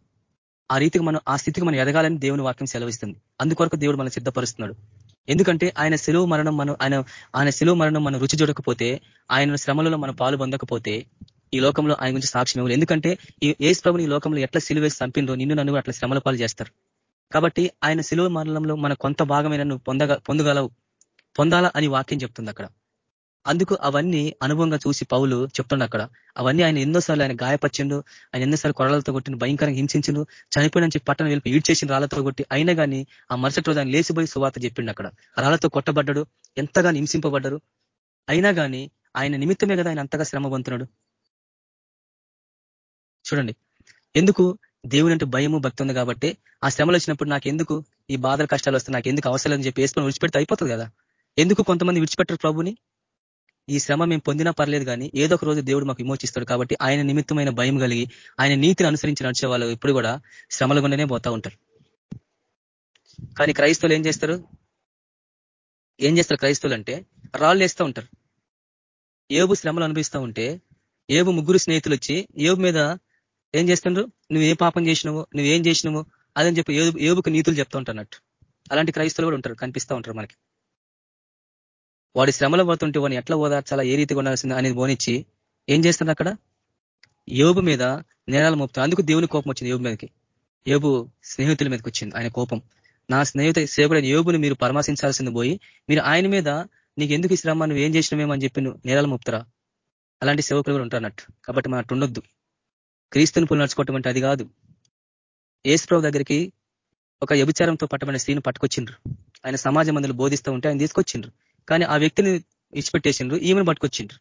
ఆ రీతికి మనం ఆ స్థితికి మనం ఎదగాలని దేవుని వాక్యం సెలవిస్తుంది. అందుకొరకు దేవుడు మనం సిద్ధపరుస్తున్నాడు. ఎందుకంటే ఆయన సెలవు మరణం మనం ఆయన ఆయన సెలవు మరణం మనం రుచి చూడకపోతే ఆయన శ్రమలలో మనం పాలు పొందకపోతే ఈ లోకంలో ఆయన గురించి సాక్ష్యం ఇవ్వలేదు. ఎందుకంటే ఈ ఏసు ప్రభుని ఈ లోకంలో ఎట్లా సిలువేసి చంపిందో నిన్ను నన్ను అట్లా శ్రమల పాలు చేస్తారు. కాబట్టి ఆయన సిలువ మరణంలో మన కొంత భాగమైన నువ్వు పొందగ పొందగలవు. పొందాలా అని వాక్యం చెప్తుంది అక్కడ. అందుకు అవన్నీ అనుభవంగా చూసి పౌలు చెప్తుండ అక్కడ. అవన్నీ ఆయన ఎన్నోసార్లు ఆయన గాయపరిచిండు ఆయన ఎన్నోసార్లు కొరలతో కొట్టిన భయంకరంగా హింసించిండు చనిపోయిన పట్టణం వెళ్ళి ఈడ్ చేసిన రాళ్ళతో కొట్టి అయినా కానీ ఆ మరుసటి రోజు ఆయన లేచిపోయి సువార్త చెప్పిండు అక్కడ. రాళ్ళతో కొట్టబడ్డాడు ఎంతగానో హింసింపబడ్డారు అయినా కానీ ఆయన నిమిత్తమే కదా ఆయన అంతగా శ్రమ పొందుతున్నాడు. చూడండి ఎందుకు దేవుని అంటే భయము భక్తి ఉంది కాబట్టి ఆ శ్రమలు వచ్చినప్పుడు నాకు ఎందుకు ఈ బాధల కష్టాలు వస్తే నాకు ఎందుకు అవసరం అని చెప్పి వేసుకొని విడిచిపెడితే అయిపోతుంది కదా. ఎందుకు కొంతమంది విడిచిపెట్టరు ప్రభుని? ఈ శ్రమ మేము పొందినా పర్లేదు కానీ ఏదో ఒక రోజు దేవుడు మాకు విమోచిస్తాడు కాబట్టి ఆయన నిమిత్తమైన భయం కలిగి ఆయన నీతిని అనుసరించి నడిచే వాళ్ళు ఇప్పుడు కూడా శ్రమల గుండానే పోతా ఉంటారు. కానీ క్రైస్తవులు ఏం చేస్తారు? ఏం చేస్తారు క్రైస్తవులు అంటే రాళ్ళు వేస్తూ ఉంటారు. ఏబు శ్రమలు అనిపిస్తూ ఉంటే ఏబు ముగ్గురు స్నేహితులు వచ్చి ఏబు మీద ఏం చేస్తుండ్రు? నువ్వు ఏ పాపం చేసినావు నువ్వేం చేసినావు అదని చెప్పి ఏబుకు నీతులు చెప్తూ ఉంటారు అలాంటి క్రైస్తవులు కూడా ఉంటారు కనిపిస్తూ ఉంటారు మనకి. వాడి శ్రమలో పోతుంటే వాడిని ఎట్లా ఓదార్చాలా ఏ రీతిగా ఉండాల్సింది అనేది బోనిచ్చి ఏం చేస్తుంది అక్కడ? యోబు మీద నేరాలు మోపుతుంది అందుకు దేవుని కోపం వచ్చింది యోబు మీదకి. యోబు స్నేహితుల మీదకి వచ్చింది ఆయన కోపం. నా స్నేహిత సేవకుడైన యోబుని మీరు పరామర్శించాల్సింది పోయి మీరు ఆయన మీద నీకు ఎందుకు ఈ శ్రమ నువ్వు ఏం చేసినవేమని చెప్పి నువ్వు నేరాలు మోపుతారా? అలాంటి సేవకులు కూడా ఉంటారన్నట్టు కాబట్టి మనం ఉండొద్దు క్రీస్తుని పులు నడుచుకోవటం అంటే అది కాదు. ఏసుప్రభు దగ్గరికి ఒక వ్యభిచారంతో పట్టమైన స్త్రీని పట్టుకొచ్చిండ్రు. ఆయన సమాజ మందులు బోధిస్తూ ఉంటే ఆయన తీసుకొచ్చిండ్రు. కానీ ఆ వ్యక్తిని ఇచ్చిపెట్టేసిండ్రు ఈమెను పట్టుకొచ్చిండ్రు.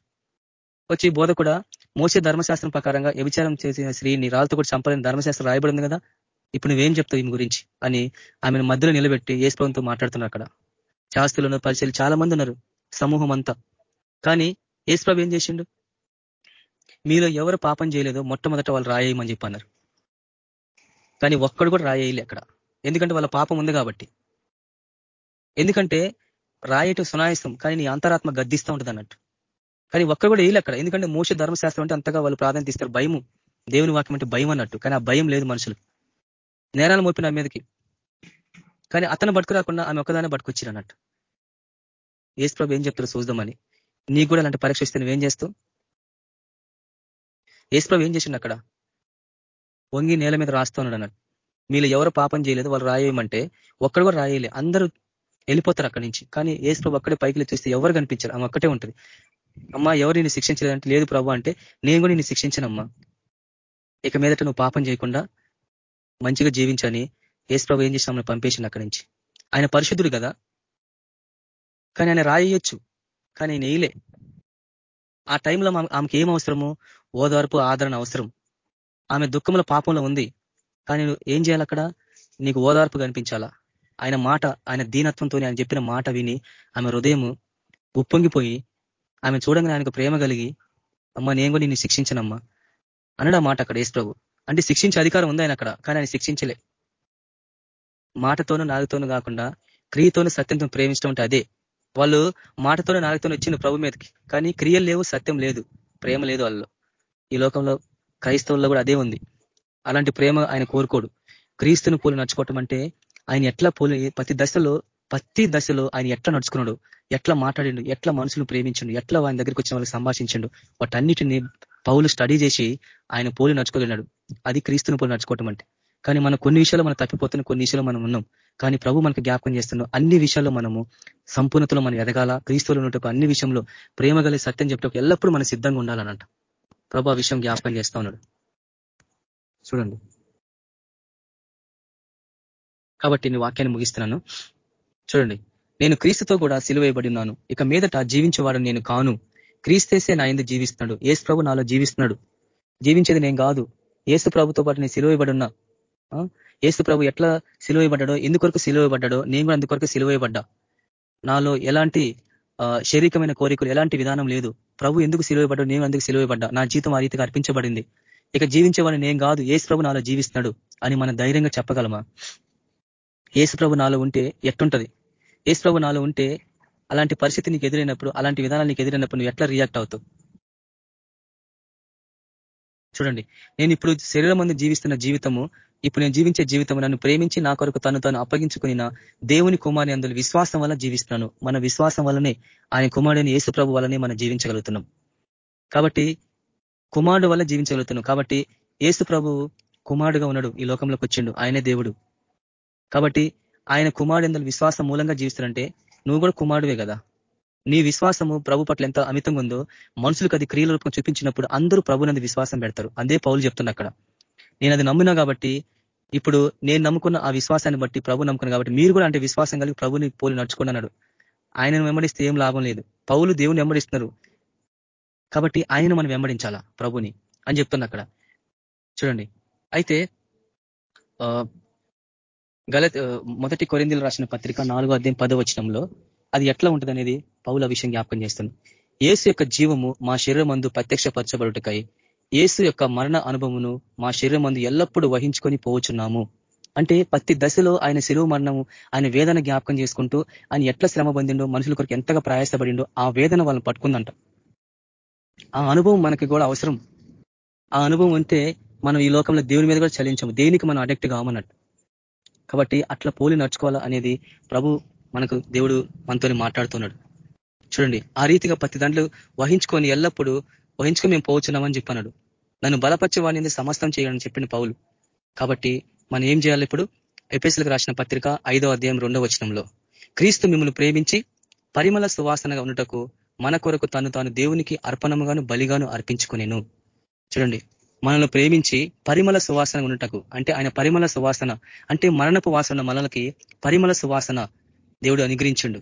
వచ్చి బోధ కూడా మోసే ధర్మశాస్త్రం ప్రకారంగా వ్యభిచారం చేసిన స్త్రీని రాళ్ళతో కూడా చంపాలని ధర్మశాస్త్రం రాయబడింది కదా ఇప్పుడు నువ్వేం చెప్తావు ఈమె గురించి? అని ఆమెను మధ్యలో నిలబెట్టి ఏసుప్రభుతో మాట్లాడుతున్నారు అక్కడ. శాస్త్రులను పరిచయలు చాలా మంది ఉన్నారు సమూహం అంతా. కానీ ఏసుప్రభు ఏం చేసిండు? మీలో ఎవరు పాపం చేయలేదో మొట్టమొదట వాళ్ళు రాయేయమని చెప్పన్నారు కానీ ఒక్కడు కూడా రాయేయలే అక్కడ. ఎందుకంటే వాళ్ళ పాపం ఉంది కాబట్టి. ఎందుకంటే రాయటం సునాయసం కానీ నీ అంతరాత్మ గద్దిస్తూ ఉంటుంది అన్నట్టు కానీ ఒక్క కూడా వేయలే అక్కడ. ఎందుకంటే మోస ధర్మశాస్త్రం అంటే అంతగా వాళ్ళు ప్రాధాన్యత ఇస్తారు భయము. దేవుని వాక్యం అంటే భయం అన్నట్టు. కానీ ఆ భయం లేదు మనుషులు నేరాలు మోపిన మీదకి. కానీ అతను పట్టుకురాకుండా ఆమె ఒక్కదానే పట్టుకొచ్చారు అన్నట్టు. ఏసు ప్రభు ఏం చెప్తారు చూద్దామని. నీకు కూడా అలాంటి పరీక్ష ఇస్తే నువ్వేం చేస్తావు? ఏసు ప్రభు ఏం చేసిండు అక్కడ? వంగి నేల మీద రాస్తున్నాడు అన్నట్టు. మీరు ఎవరు పాపం చేయలేదు వాళ్ళు రాయేయమంటే ఒక్కడు కూడా రాయలే. అందరూ వెళ్ళిపోతారు అక్కడి నుంచి. కానీ ఏసు ప్రభు అక్కడే పైకి చూస్తే ఎవరు కనిపించారు? ఆమె ఒక్కటే ఉంటుంది. అమ్మా ఎవరు నిన్ను శిక్షించలేదంటే? లేదు ప్రభు అంటే నేను కూడా నిన్ను శిక్షించనమ్మా. ఇక మీదట నువ్వు పాపం చేయకుండా మంచిగా జీవించని ఏసు ప్రభు ఏం చేసిన పంపేసింది అక్కడి నుంచి? ఆయన పరిశుద్ధుడు కదా. కానీ ఆయన రాయొచ్చు. కానీ ఆయన వేయలే. ఆ టైంలో ఆమెకి ఏం అవసరము? ఓదార్పు ఆదరణ అవసరం. ఆమె దుఃఖంలో పాపంలో ఉంది. కానీ ఏం చేయాలి అక్కడ? నీకు ఓదార్పు కనిపించాలా? ఆయన మాట ఆయన దీనత్వంతో ఆయన చెప్పిన మాట విని ఆమె హృదయం ఉప్పొంగిపోయి ఆమె చూడంగానే ఆయనకు ప్రేమ కలిగి అమ్మ నేను కూడా నిన్ను శిక్షించనమ్మా. అనడా మాట అక్కడ ఏసు ప్రభు అంటే శిక్షించే అధికారం ఉంది ఆయన అక్కడ కానీ ఆయన శిక్షించలే. మాటతోనూ నాలుగుతోనూ కాకుండా క్రియతోనూ సత్యంతో ప్రేమించడం అంటే అదే. వాళ్ళు మాటతోనూ నాలుగుతోనూ వచ్చింది ప్రభు మీదకి కానీ క్రియలు లేవు సత్యం లేదు ప్రేమ లేదు వాళ్ళు ఈ లోకంలో క్రైస్తవుల్లో కూడా అదే ఉంది. అలాంటి ప్రేమ ఆయన కోరుకోడు. క్రీస్తుని పూలు నడుచుకోవటం అంటే ఆయన ఎట్లా పోలి ప్రతి దశలో ప్రతి దశలో ఆయన ఎట్లా నడుచుకున్నాడు ఎట్లా మాట్లాడిండు ఎట్లా మనుషులు ప్రేమించండు ఎట్లా ఆయన దగ్గరికి వచ్చిన వాళ్ళకి సంభాషించండు వాటన్నిటిని పౌలు స్టడీ చేసి ఆయన పోలి నడుచుకోలేడు అది క్రీస్తుని పోలి నడుచుకోవటం అంటే. కానీ మనం కొన్ని విషయాలు మనం తప్పిపోతున్న కొన్ని విషయాలు మనం ఉన్నాం. కానీ ప్రభు మనకు జ్ఞాపకం చేస్తున్నాం అన్ని విషయాల్లో మనము సంపూర్ణతలో మనం ఎదగాల క్రీస్తువులు ఉన్నట్టు అన్ని విషయంలో ప్రేమ కలిగి సత్యం చెప్పటం ఎల్లప్పుడూ మనం సిద్ధంగా ఉండాలనంట. ప్రభు ఆ విషయం జ్ఞాపకం చేస్తా ఉన్నాడు. చూడండి. కాబట్టి నేను వాక్యాన్ని ముగిస్తున్నాను. చూడండి నేను క్రీస్తుతో కూడా సిలువేయబడి ఉన్నాను. ఇక మీదట జీవించేవాడు నేను కాను. క్రీస్తేసే నా ఎందుకు జీవిస్తున్నాడు. ఏసు ప్రభు నాలో జీవిస్తున్నాడు. జీవించేది నేను కాదు. ఏసు ప్రభుతో పాటు నేను సిలువేయబడి ఉన్నా. ఏసు ప్రభు ఎట్లా సిలువేయబడ్డాడో ఎందుకొరకు సిలువేయబడ్డాడో నేను కూడా అందుకొరకు సిలువేయబడ్డా నాలో ఎలాంటి శారీరకమైన కోరికలు ఎలాంటి విధానం లేదు. ప్రభు ఎందుకు సిలువేయబడ్డాడు నేను అందుకు సిలువేయబడ్డా నా జీవితం ఆ రీతిగా అర్పించబడింది. ఇక జీవించేవాడిని నేను కాదు. ఏసు ప్రభు నాలో జీవిస్తున్నాడు అని మనం ధైర్యంగా చెప్పగలమా? ఏసుప్రభు నాలో ఉంటే ఎట్టుంటది? ఏసుప్రభు నాలో ఉంటే అలాంటి పరిస్థితి నీకు ఎదురైనప్పుడు అలాంటి విధానాలు నీకు ఎదురైనప్పుడు నువ్వు ఎట్లా రియాక్ట్ అవుతావు? చూడండి నేను ఇప్పుడు శరీరం మందు జీవిస్తున్న జీవితము ఇప్పుడు నేను జీవించే జీవితం నన్ను ప్రేమించి నా కొరకు తను తను అప్పగించుకుని దేవుని కుమారి అందులో విశ్వాసం వల్ల జీవిస్తున్నాను. మన విశ్వాసం వల్లనే ఆయన కుమారుని ఏసుప్రభు వల్లనే మనం జీవించగలుగుతున్నాం. కాబట్టి కుమారుడు వల్ల జీవించగలుగుతున్నాం. కాబట్టి యేసు కుమారుడుగా ఉన్నాడు ఈ లోకంలోకి వచ్చిండు. ఆయనే దేవుడు. కాబట్టి ఆయన కుమారుడు ఎందులో విశ్వాసం మూలంగా జీవిస్తారంటే నువ్వు కూడా కుమారుడువే కదా. నీ విశ్వాసము ప్రభు పట్ల ఎంత అమితంగా ఉందో మనుషులకు అది క్రియల రూపం చూపించినప్పుడు అందరూ ప్రభునంది విశ్వాసం పెడతారు. అదే పౌలు చెప్తున్నా అక్కడ. నేను అది నమ్మినా కాబట్టి ఇప్పుడు నేను నమ్ముకున్న ఆ విశ్వాసాన్ని బట్టి ప్రభు నమ్ముకున్నా కాబట్టి మీరు కూడా అంటే విశ్వాసం కలిగి ప్రభుని పోలి నడుచుకున్నాడు ఆయనను వెంబడిస్తే ఏం లాభం లేదు. పౌలు దేవుని వెంబడిస్తున్నారు. కాబట్టి ఆయన మనం వెంబడించాలా ప్రభుని అని చెప్తున్నా అక్కడ. చూడండి. అయితే గల మొదటి కొరిందులు రాసిన పత్రిక నాలుగో అధ్యాయం పదో వచనంలో అది ఎట్లా ఉంటుంది అనేది పౌల విషయం జ్ఞాపకం చేస్తుంది. ఏసు యొక్క జీవము మా శరీరం మందు ప్రత్యక్షపరచబడుటకై ఏసు యొక్క మరణ అనుభవమును మా శరీరం మందు ఎల్లప్పుడూ వహించుకొని పోవచ్చున్నాము. అంటే ప్రతి దశలో ఆయన శిలువ మరణము ఆయన వేదన జ్ఞాపకం చేసుకుంటూ ఆయన ఎట్లా శ్రమ పొందిండో మనుషుల కొరకు ఎంతగా ప్రయాసపడిండో ఆ వేదన వాళ్ళని పట్టుకుందంట. ఆ అనుభవం మనకి కూడా అవసరం. ఆ అనుభవం ఉంటే మనం ఈ లోకంలో దేవుని మీద కూడా చలించము. దేనికి మనం అడెక్ట్ కావమన్నట్టు కాబట్టి అట్లా పోలి నడుచుకోవాలా అనేది ప్రభు మనకు దేవుడు మనతో మాట్లాడుతున్నాడు. చూడండి ఆ రీతిగా ప్రతి దాంట్లో వహించుకొని ఎల్లప్పుడూ వహించుకొని మేము పోవచ్చున్నామని చెప్పన్నాడు. నన్ను బలపరిచే వాడిని సమస్తం చేయాలని చెప్పిన పౌలు. కాబట్టి మనం ఏం చేయాలి ఇప్పుడు? ఎపిఎస్లకు రాసిన పత్రిక ఐదో అధ్యాయం రెండో వచనంలో క్రీస్తు మిమ్మల్ని ప్రేమించి పరిమళ సువాసనగా ఉండటకు మన కొరకు తను తాను దేవునికి అర్పణముగాను బలిగాను అర్పించుకునేను. చూడండి మనల్ని ప్రేమించి పరిమళ సువాసన ఉన్నటకు అంటే ఆయన పరిమళ సువాసన. అంటే మరణపు వాసన మనలకి పరిమళ సువాసన దేవుడు అనుగ్రహించిండు.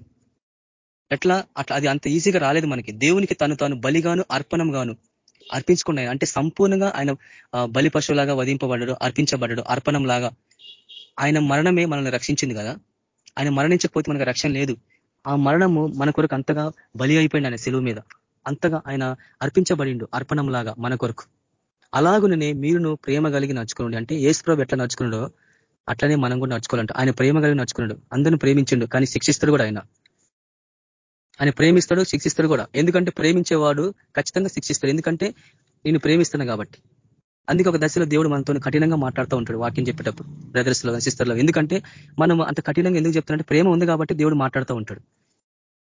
ఎట్లా? అట్లా అది అంత ఈజీగా రాలేదు మనకి. దేవునికి తను తాను బలిగాను అర్పణంగాను అర్పించుకున్నాయి అంటే సంపూర్ణంగా ఆయన బలి పశువులాగా వధింపబడ్డాడు అర్పించబడ్డాడు అర్పణం లాగా ఆయన మరణమే మనల్ని రక్షించింది కదా? ఆయన మరణించకపోతే మనకు రక్షణ లేదు. ఆ మరణము మన కొరకు అంతగా బలి అయిపోయింది ఆయన సెలువు మీద. అంతగా ఆయన అర్పించబడిండు అర్పణం లాగా మన కొరకు. అలాగుననే మీరును ప్రేమ కలిగి నడుచుకోండి అంటే ఏసుప్రభు ఎట్లా నడుచుకున్నాడో అట్లనే మనం కూడా నడుచుకోవాలంట. ఆయన ప్రేమ కలిగి నడుచుకున్నాడు అందరిని ప్రేమించిండు కానీ శిక్షిస్తాడు కూడా ఆయన. ఆయన ప్రేమిస్తాడు శిక్షిస్తాడు కూడా. ఎందుకంటే ప్రేమించేవాడు ఖచ్చితంగా శిక్షిస్తాడు. ఎందుకంటే నేను ప్రేమిస్తున్నా కాబట్టి. అందుకే ఒక దశలో దేవుడు మనతో కఠినంగా మాట్లాడుతూ ఉంటాడు వాక్యం చెప్పేటప్పుడు. బ్రదర్స్లో సిస్టర్లో ఎందుకంటే మనం అంత కఠినంగా ఎందుకు చెప్తానంటే ప్రేమ ఉంది కాబట్టి దేవుడు మాట్లాడుతూ ఉంటాడు.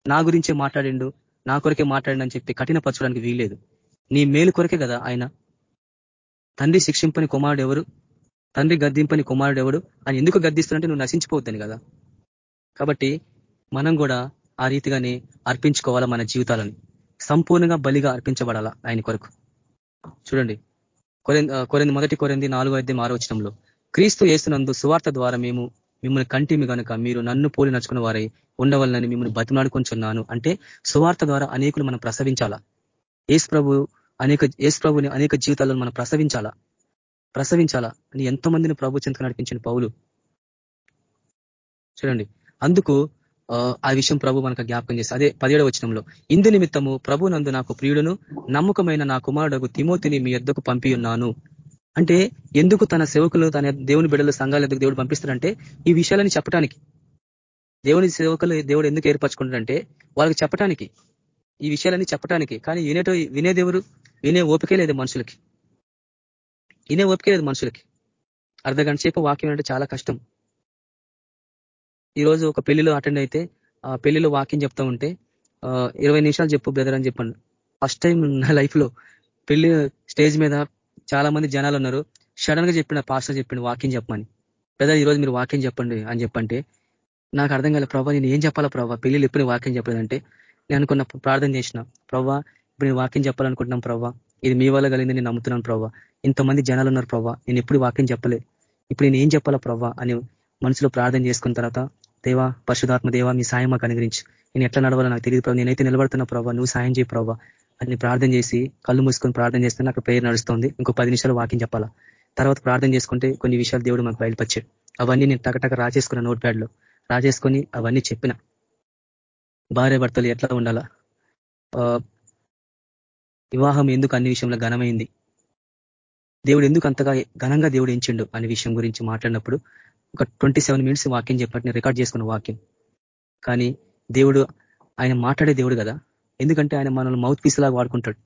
నా గురించే మాట్లాడిండు నా కొరకే మాట్లాడినని చెప్పి కఠినపరచడానికి వీల్లేదు. నీ మేలు కొరకే కదా ఆయన. తండ్రి శిక్షింపని కుమారుడు ఎవరు? తండ్రి గద్దింపని కుమారుడు ఎవడు? అని ఎందుకు గద్దిస్తున్నంటే నువ్వు నశించిపోద్దని కదా. కాబట్టి మనం కూడా ఆ రీతిగానే అర్పించుకోవాలా మన జీవితాలని. సంపూర్ణంగా బలిగా అర్పించబడాలా ఆయన కొరకు. చూడండి. కొరింది మొదటి కొరింది నాలుగో అధ్యాయం ఆరోచనంలో క్రీస్తు వేస్తున్నందు సువార్త ద్వారా మేము మిమ్మల్ని కంటిమి కనుక మీరు నన్ను పోలి నడుచుకున్న వారై ఉండవలనని మిమ్మల్ని బతిమాడుకుంటున్నాను అంటే సువార్త ద్వారా అనేకులు మనం ప్రసవించాలా? ఏసు ప్రభు అనేక ఏసు ప్రభుని అనేక జీవితాలను మనం ప్రసవించాలా? ప్రసవించాలా? అని ఎంతో మందిని ప్రభు చెంతకు నడిపించిన పౌలు. చూడండి. అందుకు ఆ విషయం ప్రభు మనకు జ్ఞాపకం చేస్తే అదే పదిహేడవ వచనంలో ఇందు నిమిత్తము ప్రభు నందు నాకు ప్రియుడును నమ్మకమైన నా కుమారుడు తిమోతిని మీ ఎద్దకు పంపి ఉన్నాను అంటే ఎందుకు తన సేవకులు తన దేవుని బిడ్డలు సంఘాల ఎందుకు దేవుడు పంపిస్తారంటే ఈ విషయాలని చెప్పడానికి దేవుని సేవకులు దేవుడు ఎందుకు ఏర్పరచుకుంటాడంటే వాళ్ళకి చెప్పడానికి ఈ విషయాలన్నీ చెప్పడానికి కానీ వినేటో వినేదెవరు? వినే ఓపికే లేదు మనుషులకి. వినే ఓపికే లేదు మనుషులకి. అర్ధ గంట సేపు వాక్యం అంటే చాలా కష్టం. ఈరోజు ఒక పెళ్ళిలో అటెండ్ అయితే ఆ పెళ్ళిలో వాక్యం చెప్తా ఉంటే ఇరవై నిమిషాలు చెప్పు బ్రదర్ అని చెప్పండి. ఫస్ట్ టైం నా లైఫ్లో పెళ్ళి స్టేజ్ మీద చాలా మంది జనాలు ఉన్నారు. సడన్గా చెప్పిన పాస్టర్ చెప్పిండు వాక్యం చెప్పమని. బ్రదర్ ఈరోజు మీరు వాక్యం చెప్పండి అని చెప్పంటే నాకు అర్థం కాలే ప్రభావ నేను ఏం చెప్పాలా ప్రభావ పెళ్ళిళ్ళు ఎప్పుడు వాక్యం చెప్పలేదంటే నేను అనుకున్న ప్రార్థన చేసిన ప్రభావ ఇప్పుడు నేను వాక్యం చెప్పాలనుకుంటున్నాం ప్రవ్వా. ఇది మీ వల్ల కలిగింది నేను నమ్ముతున్నాను ప్రవ్వా. ఇంతమంది జనాలు ఉన్నారు ప్రవ్వా. నేను ఎప్పుడు వాక్యం చెప్పలే. ఇప్పుడు నేను ఏం చెప్పాలా ప్రవ్వా అని మనసులో ప్రార్థన చేసుకున్న తర్వాత దేవా పరిశుధాత్మ దేవా మీ సాయం మాకు అనుగ్రహించి. నేను ఎట్లా నడవాలో నాకు తెలియదు ప్రభావ నేనైతే నిలబడుతున్న ప్రభావ నువ్వు సాయం చేయి ప్రభావ అని ప్రార్థన చేసి కళ్ళు మూసుకొని ప్రార్థన చేస్తే అక్కడ పేరు నడుస్తుంది. ఇంకో పది నిమిషాలు వాకింగ్ చెప్పాలా. తర్వాత ప్రార్థన చేసుకుంటే కొన్ని విషయాలు దేవుడు మాకు బయలుపరిచాడు. అవన్నీ నేను టకటక రాసేసుకున్న నోట్ ప్యాడ్లో రాసేసుకొని అవన్నీ చెప్పిన. భార్య భర్తలు ఎట్లా ఉండాలా? వివాహం ఎందుకు అన్ని విషయంలో ఘనమైంది? దేవుడు ఎందుకు అంతగా ఘనంగా దేవుడు ఎంచిండు అనే విషయం గురించి మాట్లాడినప్పుడు ఒక ట్వంటీ మినిట్స్ వాక్యం చెప్పట్టు రికార్డ్ చేసుకున్న వాక్యం. కానీ దేవుడు ఆయన మాట్లాడే దేవుడు కదా. ఎందుకంటే ఆయన మనల్ని మౌత్ పీస్ లాగా వాడుకుంటాడు.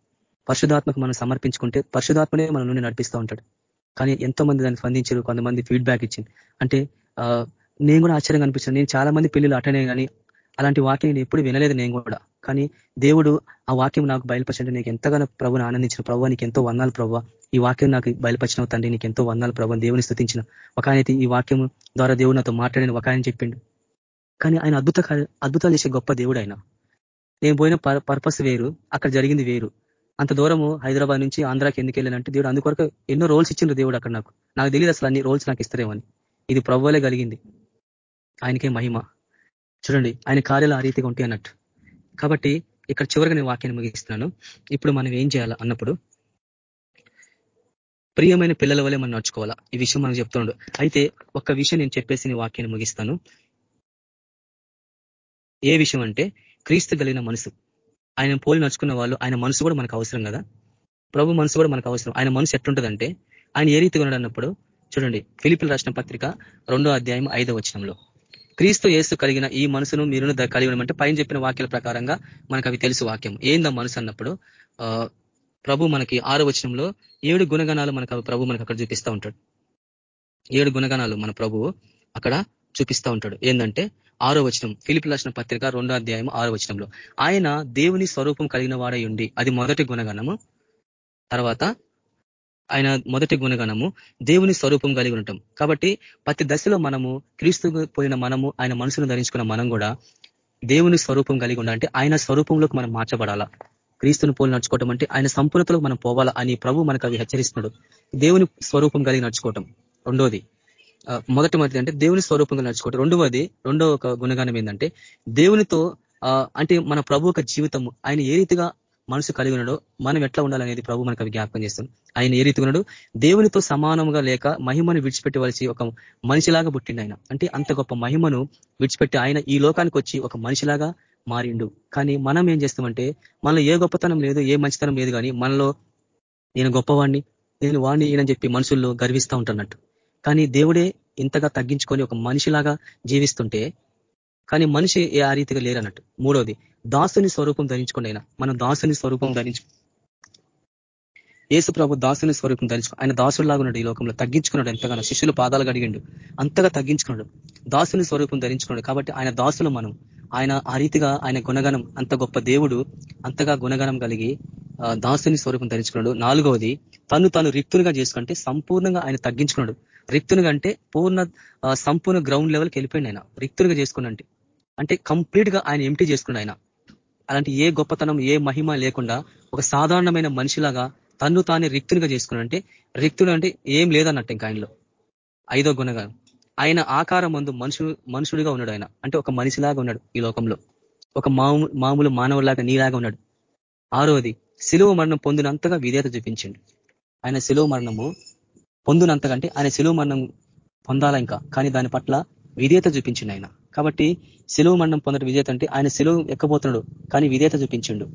పరిశుధాత్మకు మనం సమర్పించుకుంటే పరిశుధాత్మనే మన నుండి నడిపిస్తూ ఉంటాడు. కానీ ఎంతో మంది దాన్ని స్పందించారు కొంతమంది ఫీడ్బ్యాక్ ఇచ్చింది. అంటే నేను కూడా ఆశ్చర్యంగా అనిపించాను నేను చాలా మంది పెళ్ళిళ్ళు అటనే కానీ అలాంటి వాక్యం నేను ఎప్పుడు వినలేదు నేను కూడా. కానీ దేవుడు ఆ వాక్యం నాకు బయలుపరిచంటే నీకు ఎంతగానో ప్రభుని ఆనందించిన ప్రభు నీకు ఎంతో వందాలు ప్రభు. ఈ వాక్యం నాకు బయలుపరిచిన తండ్రి నీకు ఎంతో వందాలు ప్రభు దేవుని స్థుతించిన. ఒక ఆయన ఈ వాక్యం ద్వారా దేవుడు నాతో మాట్లాడిన ఒక ఆయన చెప్పిండు. కానీ ఆయన అద్భుత అద్భుతాలు చేసే గొప్ప దేవుడు ఆయన. నేను పోయిన పర్పస్ వేరు అక్కడ జరిగింది వేరు. అంత దూరము హైదరాబాద్ నుంచి ఆంధ్రాకి ఎందుకు వెళ్ళానంటే దేవుడు అందుకొరకు ఎన్నో రోల్స్ ఇచ్చిండ్రు దేవుడు అక్కడ నాకు. నాకు తెలియదు అసలు అన్ని రోల్స్ నాకు ఇస్తారేమని ఇది ప్రభువలే కలిగింది. ఆయనకే మహిమ. చూడండి ఆయన కార్యాలు ఆ రీతిగా ఉంటాయి అన్నట్టు. కాబట్టి ఇక్కడ చివరిగా నేను వాక్యాన్ని ముగిస్తున్నాను. ఇప్పుడు మనం ఏం చేయాలి అన్నప్పుడు ప్రియమైన పిల్లల వల్లే మనం నడుచుకోవాలా? ఈ విషయం మనం చెప్తున్నాడు. అయితే ఒక్క విషయం నేను చెప్పేసి నీ వాక్యాన్ని ముగిస్తాను. ఏ విషయం అంటే క్రీస్తు కలిగిన మనసు. ఆయన పోలి నడుచుకున్న వాళ్ళు ఆయన మనసు కూడా మనకు అవసరం కదా? ప్రభు మనసు కూడా మనకు అవసరం. ఆయన మనసు ఎట్లుంటుందంటే ఆయన ఏ రీతిగా ఉన్నాడు అన్నప్పుడు చూడండి ఫిలిపిల్ రాసిన పత్రిక రెండో అధ్యాయం ఐదో వచనంలో. క్రీస్తు ఏసు కలిగిన ఈ మనసును మీరు కలిగి అంటే పైన చెప్పిన వాక్యాల ప్రకారంగా మనకు అవి తెలుసు వాక్యం ఏందా మనసు అన్నప్పుడు ప్రభు మనకి ఆరవచనంలో ఏడు గుణగణాలు మనకు ప్రభు మనకు అక్కడ చూపిస్తూ ఉంటాడు. ఏడు గుణగణాలు మన ప్రభువు అక్కడ చూపిస్తూ ఉంటాడు. ఏంటంటే ఆరో వచనం ఫిలిపి లక్షణ పత్రిక రెండో అధ్యాయం ఆరో వచనంలో ఆయన దేవుని స్వరూపం కలిగిన వాడై ఉండి అది మొదటి గుణగణము తర్వాత ఆయన మొదటి గుణగణము దేవుని స్వరూపం కలిగి ఉంటాం కాబట్టి ప్రతి దశలో మనము క్రీస్తు పోయిన మనము ఆయన మనసును ధరించుకున్న మనం కూడా దేవుని స్వరూపం కలిగి ఉండాలంటే ఆయన స్వరూపంలోకి మనం మార్చబడాలా? క్రీస్తుని పోలి నడుచుకోవటం అంటే ఆయన సంపూర్ణతలో మనం పోవాలా అని ప్రభు మనకు అవి హెచ్చరిస్తున్నాడు. దేవుని స్వరూపం కలిగి నడుచుకోవటం. రెండోది మొదటి మొదటి అంటే దేవుని స్వరూపంగా నడుచుకోవటం. రెండవది రెండో ఒక గుణగానం ఏంటంటే దేవునితో అంటే మన ప్రభు ఒక జీవితము ఆయన ఏ రీతిగా మనసు కలిగి ఉన్నాడో మనం ఎట్లా ఉండాలనేది ప్రభు మనకు అవి జ్ఞాపకం చేస్తుంది ఆయన ఏ రీతి ఉన్నాడు? దేవునితో సమానంగా లేక మహిమను విడిచిపెట్టవలసి ఒక మనిషిలాగా పుట్టిండు ఆయన. అంటే అంత గొప్ప మహిమను విడిచిపెట్టి ఆయన ఈ లోకానికి వచ్చి ఒక మనిషిలాగా మారిండు. కానీ మనం ఏం చేస్తామంటే మనలో ఏ గొప్పతనం లేదు ఏ మంచితనం లేదు కానీ మనలో నేను గొప్పవాడిని నేను వాణ్ణి ఈయనని చెప్పి మనుషుల్లో గర్విస్తూ ఉంటున్నట్టు కానీ దేవుడే ఇంతగా తగ్గించుకొని ఒక మనిషిలాగా జీవిస్తుంటే కానీ మనిషి ఏ ఆ రీతిగా లేరన్నట్టు. మూడోది దాసుని స్వరూపం ధరించుకోండి ఆయన. మనం దాసుని స్వరూపం ధరించు ఏసు ప్రభు దాసుని స్వరూపం ధరించుకో ఆయన దాసుడిలాగా ఉన్నాడు ఈ లోకంలో. తగ్గించుకున్నాడు ఎంతగానో. శిష్యులు పాదాలు గడిగిండు అంతగా తగ్గించుకున్నాడు. దాసుని స్వరూపం ధరించుకున్నాడు కాబట్టి ఆయన దాసులు మనం. ఆయన ఆ రీతిగా ఆయన గుణగణం అంత గొప్ప దేవుడు అంతగా గుణగణం కలిగి దాసుని స్వరూపం ధరించుకున్నాడు. నాలుగవది తను తను రిక్తునిగా చేసుకుంటే సంపూర్ణంగా ఆయన తగ్గించుకున్నాడు. రిక్తునిగా అంటే పూర్ణ సంపూర్ణ గ్రౌండ్ లెవెల్కి వెళ్ళిపోయింది ఆయన. రిక్తునిగా చేసుకున్నంటే అంటే కంప్లీట్గా ఆయన ఎంటీ చేసుకున్నాడు ఆయన. అలాంటి ఏ గొప్పతనం ఏ మహిమ లేకుండా ఒక సాధారణమైన మనిషిలాగా తన్ను తానే రిక్తునిగా చేసుకున్నాడంటే రిక్తుడు అంటే ఏం లేదన్నట్టు ఇంకా ఆయనలో. ఐదో గుణగా ఆయన ఆకారం మందు మనుషుడు మనుషుడిగా ఉన్నాడు ఆయన. అంటే ఒక మనిషిలాగా ఉన్నాడు ఈ లోకంలో. ఒక మామూలు మానవులాగా నీలాగా ఉన్నాడు. ఆరోది సిలువ మరణం పొందినంతగా విధేత చూపించండి. ఆయన సిలువ మరణము పొందినంతగా అంటే ఆయన సిలువ మరణం పొందాల ఇంకా? కానీ దాని పట్ల విధేత చూపించిండు ఆయన. కాబట్టి సిలువ మరణం పొందడం విజేత అంటే ఆయన సెలవు ఎక్కబోతున్నాడు కానీ విధేత చూపించిండు.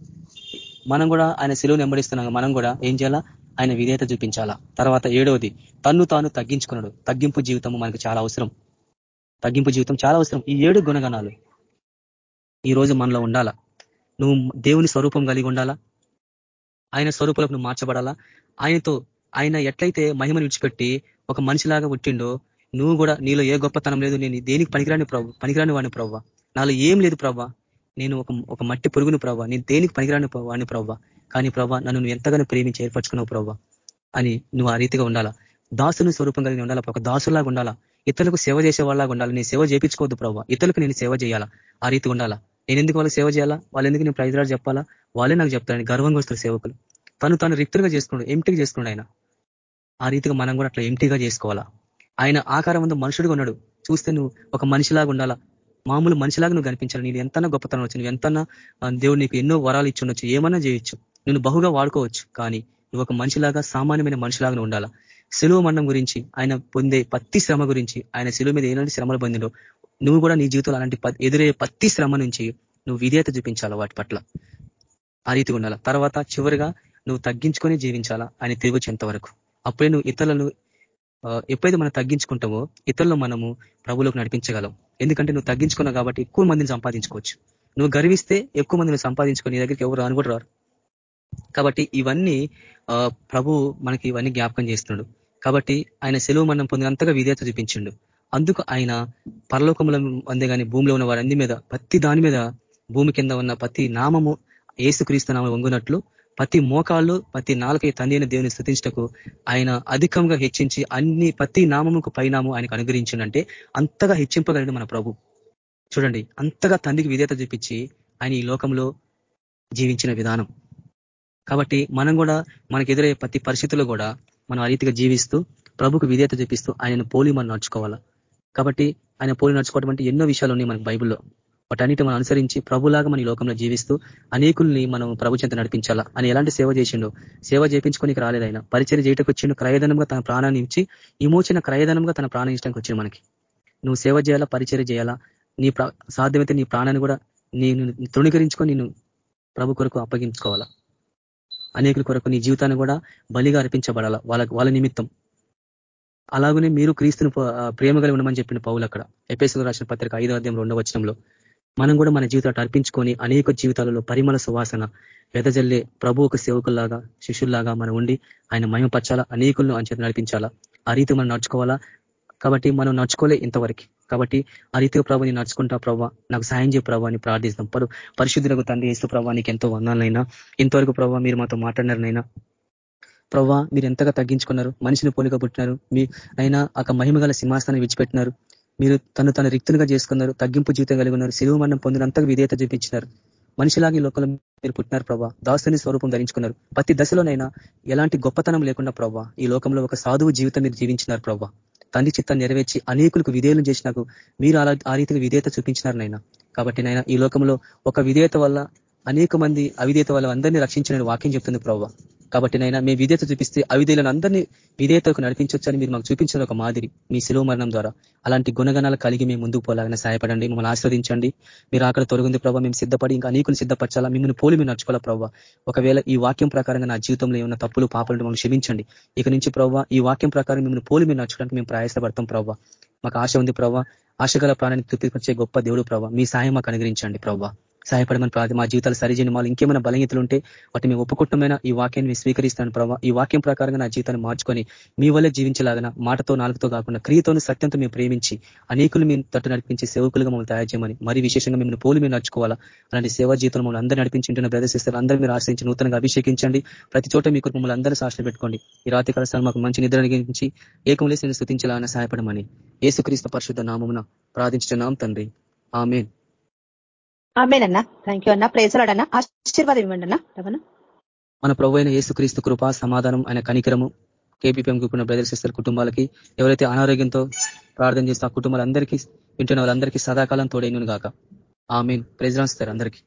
మనం కూడా ఆయన సిలువను వెంబడిస్తున్నాం మనం కూడా ఏం చేయాలా? ఆయన విధేయత చూపించాలా? తర్వాత ఏడవది తన్ను తాను తగ్గించుకున్నాడు. తగ్గింపు జీవితం మనకు చాలా అవసరం. తగ్గింపు జీవితం చాలా అవసరం. ఈ ఏడు గుణగణాలు ఈ రోజు మనలో ఉండాలా? నువ్వు దేవుని స్వరూపం కలిగి ఉండాలా? ఆయన స్వరూపంలో నువ్వు మార్చబడాలా? ఆయనతో ఆయన ఎట్లయితే మహిమను విడిచిపెట్టి ఒక మనిషిలాగా పుట్టిండో నువ్వు కూడా నీలో ఏ గొప్పతనం లేదు నేను దేనికి పనికిరాని ప్రభు పనికిరాని వాడిని ప్రవ్వ? నాలో ఏం లేదు ప్రవ్వ? నేను ఒక ఒక మట్టి పురుగుని ప్రవ్వ? నేను దేనికి పనికిరాని వాడిని ప్రవ్వ? కానీ ప్రభా నన్ను నువ్వు ఎంతగానో ప్రేమించి ఏర్పరచుకున్నావు ప్రవ్వ? అని నువ్వు ఆ రీతిగా ఉండాలా? దాసుని స్వరూపం కలిగి ఉండాలా? ఒక దాసులాగా ఉండాలా? ఇతరులకు సేవ చేసే వాళ్ళగా ఉండాలి? నేను సేవ చేయించుకోవద్దు ప్రవ్వ. ఇతరులకు నేను సేవ చేయాలా? ఆ రీతిగా ఉండాలా? నేను ఎందుకు వాళ్ళకి సేవ చేయాలా? వాళ్ళు ఎందుకు నేను ప్రైజ్రాడు చెప్పాలా? వాళ్ళే నాకు చెప్తారని గర్వంగా వస్తారు సేవకులు. తను తను రిక్తులుగా చేసుకున్నాడు ఎంటీగా చేసుకున్నాడు ఆయన. ఆ రీతిగా మనం కూడా అట్లా ఎంటీగా చేసుకోవాలా? ఆయన ఆకారం ముందు మనుషుడిగా ఉన్నాడు. చూస్తే నువ్వు ఒక మనిషిలాగా ఉండాలా? మామూలు మనిషిలాగా నువ్వు కనిపించాలి నీకు ఎంతనా గొప్పతనం వచ్చు నువ్వు ఎంతనా దేవుడు నీకు ఎన్నో వరాలు ఇచ్చి ఉండొచ్చు ఏమన్నా చేయొచ్చు. నేను బహుగా వాడుకోవచ్చు. కానీ నువ్వు ఒక మనిషిలాగా సామాన్యమైన మనిషిలాగా ఉండాలా? సెలువు మరణం గురించి ఆయన పొందే పత్తి శ్రమ గురించి ఆయన సెలువు మీద ఎలాంటి శ్రమలు పొందిండో నువ్వు కూడా నీ జీవితంలో అలాంటి ఎదురయ్యే పత్తి శ్రమ నుంచి నువ్వు విధేయత చూపించాలా వాటి పట్ల? ఆ రీతిగా ఉండాలా? తర్వాత చివరిగా నువ్వు తగ్గించుకొని జీవించాలా? ఆయన తిరిగి వచ్చేంత వరకు. అప్పుడే నువ్వు ఇతరులను ఎప్పుడైతే మనం తగ్గించుకుంటామో ఇతరులు మనము ప్రభులోకి నడిపించగలం. ఎందుకంటే నువ్వు తగ్గించుకున్నావు కాబట్టి ఎక్కువ మందిని సంపాదించుకోవచ్చు. నువ్వు గర్విస్తే ఎక్కువ మందిని సంపాదించుకొని నీ దగ్గరికి ఎవరు రాను కూడా రారు. కాబట్టి ఇవన్నీ ప్రభు మనకి ఇవన్నీ జ్ఞాపకం చేస్తున్నాడు. కాబట్టి ఆయన సెలవు మనం పొందినంతగా విధేయత చూపించిండు. అందుకు ఆయన పరలోకముల అందే కానీ భూమిలో ఉన్న వారందరి మీద ప్రతి దాని మీద భూమి కింద ఉన్న ప్రతి నామము ఏసుక్రీస్తు నామం వంగునట్లు ప్రతి మోకాళ్ళు ప్రతి నాలుకై తండ్రి అయిన దేవుని స్థుతించటకు ఆయన అధికంగా హెచ్చించి అన్ని ప్రతి నామముకు పైనాము ఆయనకు అనుగ్రహించిందంటే అంతగా హెచ్చింపగలడు మన ప్రభు. చూడండి అంతగా తండ్రికి విధేత చూపించి ఆయన ఈ లోకంలో జీవించిన విధానం. కాబట్టి మనం కూడా మనకు ఎదురయ్యే ప్రతి పరిస్థితుల్లో కూడా మనం ఆ రీతిగా జీవిస్తూ ప్రభుకు విధేత చూపిస్తూ ఆయనను పోలి మనం నడుచుకోవాలా. కాబట్టి ఆయన పోలి నడుచుకోవడం అంటే ఎన్నో విషయాలు ఉన్నాయి మనకు బైబిల్లో. వాటన్నిటి మనం అనుసరించి ప్రభులాగా మన లోకంలో జీవిస్తూ అనేకుల్ని మనం ప్రభు చెంత నడిపించాలా? అని ఎలాంటి సేవ చేసిండో? సేవ చేయించుకోనికి రాలేదు ఆయన. పరిచయం చేయటకు వచ్చిండు. క్రయధనంగా తన ప్రాణాన్ని ఇచ్చి విమోచన క్రయధనంగా తన ప్రాణం ఇష్టంకి వచ్చింది మనకి. నువ్వు సేవ చేయాలా? పరిచయం చేయాలా? నీ సాధ్యమైతే నీ ప్రాణాన్ని కూడా నేను తృణీకరించుకొని నేను ప్రభు కొరకు అప్పగించుకోవాలా? అనేకుల కొరకు నీ జీవితాన్ని కూడా బలిగా అర్పించబడాలా? వాళ్ళ వాళ్ళ నిమిత్తం. అలాగనే మీరు క్రీస్తుని ప్రేమ కలిగి ఉండమని చెప్పిన పౌలు అక్కడ. ఎపేసులు రాసిన పత్రిక ఐదో అధ్యాయం రెండో వచనంలో. మనం కూడా మన జీవితాలు అర్పించుకొని అనేక జీవితాలలో పరిమళ సువాసన వెదజల్లే ప్రభు ఒక సేవకుల్లాగా శిష్యుల్లాగా మనం ఉండి ఆయన మయమపరచాలా అనేకులను అంచేత నడిపించాలా. ఆ రీతి మనం నడుచుకోవాలా. కాబట్టి మనం నడుచుకోలే ఇంతవరకు. కాబట్టి ఆ రీతిగా ప్రభాని నడుచుకుంటా ప్రభావ నాకు సాయం చేయ ప్రభావ అని ప్రార్థిస్తాం పరు పరిశుద్ధులకు తండ్రి వేస్తూ ప్రభావానికి ఎంతో వందాలైనా ఇంతవరకు ప్రభావ మీరు మాతో మాట్లాడినారనైనా ప్రవ్వా మీరు ఎంతగా తగ్గించుకున్నారు మనిషిని పోలిక పుట్టినారు మీ అయినా ఒక మహిమ సింహాసనాన్ని విడిచిపెట్టినారు మీరు తను తన రిక్తులుగా చేసుకున్నారు తగ్గింపు జీవితం కలిగి ఉన్నారు శిలువ మరణం పొందినంతగా విధేయత చూపించినారు. మనిషిలాగే లోకలు మీరు పుట్టినారు ప్రభా దాసుని స్వరూపం ధరించుకున్నారు. ప్రతి దశలోనైనా ఎలాంటి గొప్పతనం లేకుండా ప్రభా ఈ లోకంలో ఒక సాధువు జీవితం మీరు జీవించినారు ప్రభా తండ్రి చిత్తం నెరవేర్చి అనేకులకు విధేయులు చేసినాకు మీరు అలా ఆ రీతికి విధేయత చూపించినారు నైనా కాబట్టి నైనా ఈ లోకంలో ఒక విధేయత వల్ల అనేక మంది అవిధేయత వల్ల అందరినీ రక్షించిన వాక్యం చెప్తుంది ప్రభావ కాబట్టి నైనా మీ విధేత చూపిస్తే అవిధేయులను అందరినీ విధేయతకు నడిపించొచ్చని మీరు మాకు చూపించిన ఒక మాదిరి మీ శిలువ మరణం ద్వారా. అలాంటి గుణగణాలు కలిగి మేము ముందుకు పోలాగానే సహాయపడండి మమ్మల్ని ఆస్వాదించండి మీరు అక్కడ తొలగింది ప్రభావ మేము సిద్ధపడి ఇంకా అనేకులు సిద్ధపరచాలా మిమ్మల్ని పోలి మేము నడుచుకోవాలా ప్రభావ ఒకవేళ ఈ వాక్యం ప్రకారంగా నా జీవితంలో ఏమైనా తప్పులు పాపలు మమ్మల్ని క్షమించండి. ఇక నుంచి ప్రభావ ఈ వాక్యం ప్రకారం మిమ్మల్ని పోలి మీరు నడుచుకోవడానికి మేము ప్రయాసపడతాం ప్రభావ మాకు ఆశ ఉంది ప్రభావ ఆశగల ప్రాణాన్ని తృప్తిపరిచే గొప్ప దేవుడు ప్రభావ మీ సాయం మాకు అనుగ్రహించండి ప్రభావ సహాయపడమని ప్రార్థన మా జీవితాలు సరిజైన మాలు ఇంకేమైనా బలహీతలు ఉంటే వాటి మేము ఒప్పుకుంటమైన ఈ వాక్యాన్ని స్వీకరిస్తాను ప్రభావ ఈ వాక్యం ప్రకారంగా నా జీవితాన్ని మార్చుకొని మీ వల్లే జీవించలాగన మాటతో నాలుగుతో కాకుండా క్రియతోని సత్యంతో మేము ప్రేమించి అనేకులు మేము తట్టు నడిపించి సేవకులుగా మమ్మల్ని తయారు చేయమని మరి విశేషంగా మేము పోలు మేము నడుచుకోవాలా? అలాంటి సేవా జీవితంలో మమ్మల్ని అందరూ నడిపించుంటున్న ప్రదర్శిస్తారు అందరూ మీరు ఆశ్రయించి నూతనంగా అభిషేకించండి. ప్రతి చోట మీకు మమ్మల్ని అందరూ సాక్షి పెట్టుకోండి. ఈ రాత్రి కలసాలు మాకు మంచి నిద్ర అనిగించి ఏకంలేసి నేను స్థుతించాలని సహాయపడమని ఏసుక్రీస్తు పరిశుద్ధ నామమున ప్రార్థించున్నాం తండ్రి. ఆమెన్. ఆమెనన్నా. థ్యాంక్ యూ అన్న. ప్రేసలాడన్నా ఆశీర్వాదం ఇవ్వండి అన్న మన ప్రభు అయిన యేసుక్రీస్తు కృప సమాధానం ఆయన కనికరము కేపీపీఎం గ్రూప్ ఉన్న బ్రదర్ సిస్టర్ కుటుంబాలకి ఎవరైతే అనారోగ్యంతో ప్రార్థన చేస్తే ఆ కుటుంబాలందరికీ వింటున్న వాళ్ళందరికీ సదాకాలం తోడైను గాక. ఆమెన్. ప్రెజరాస్తారు అందరికీ.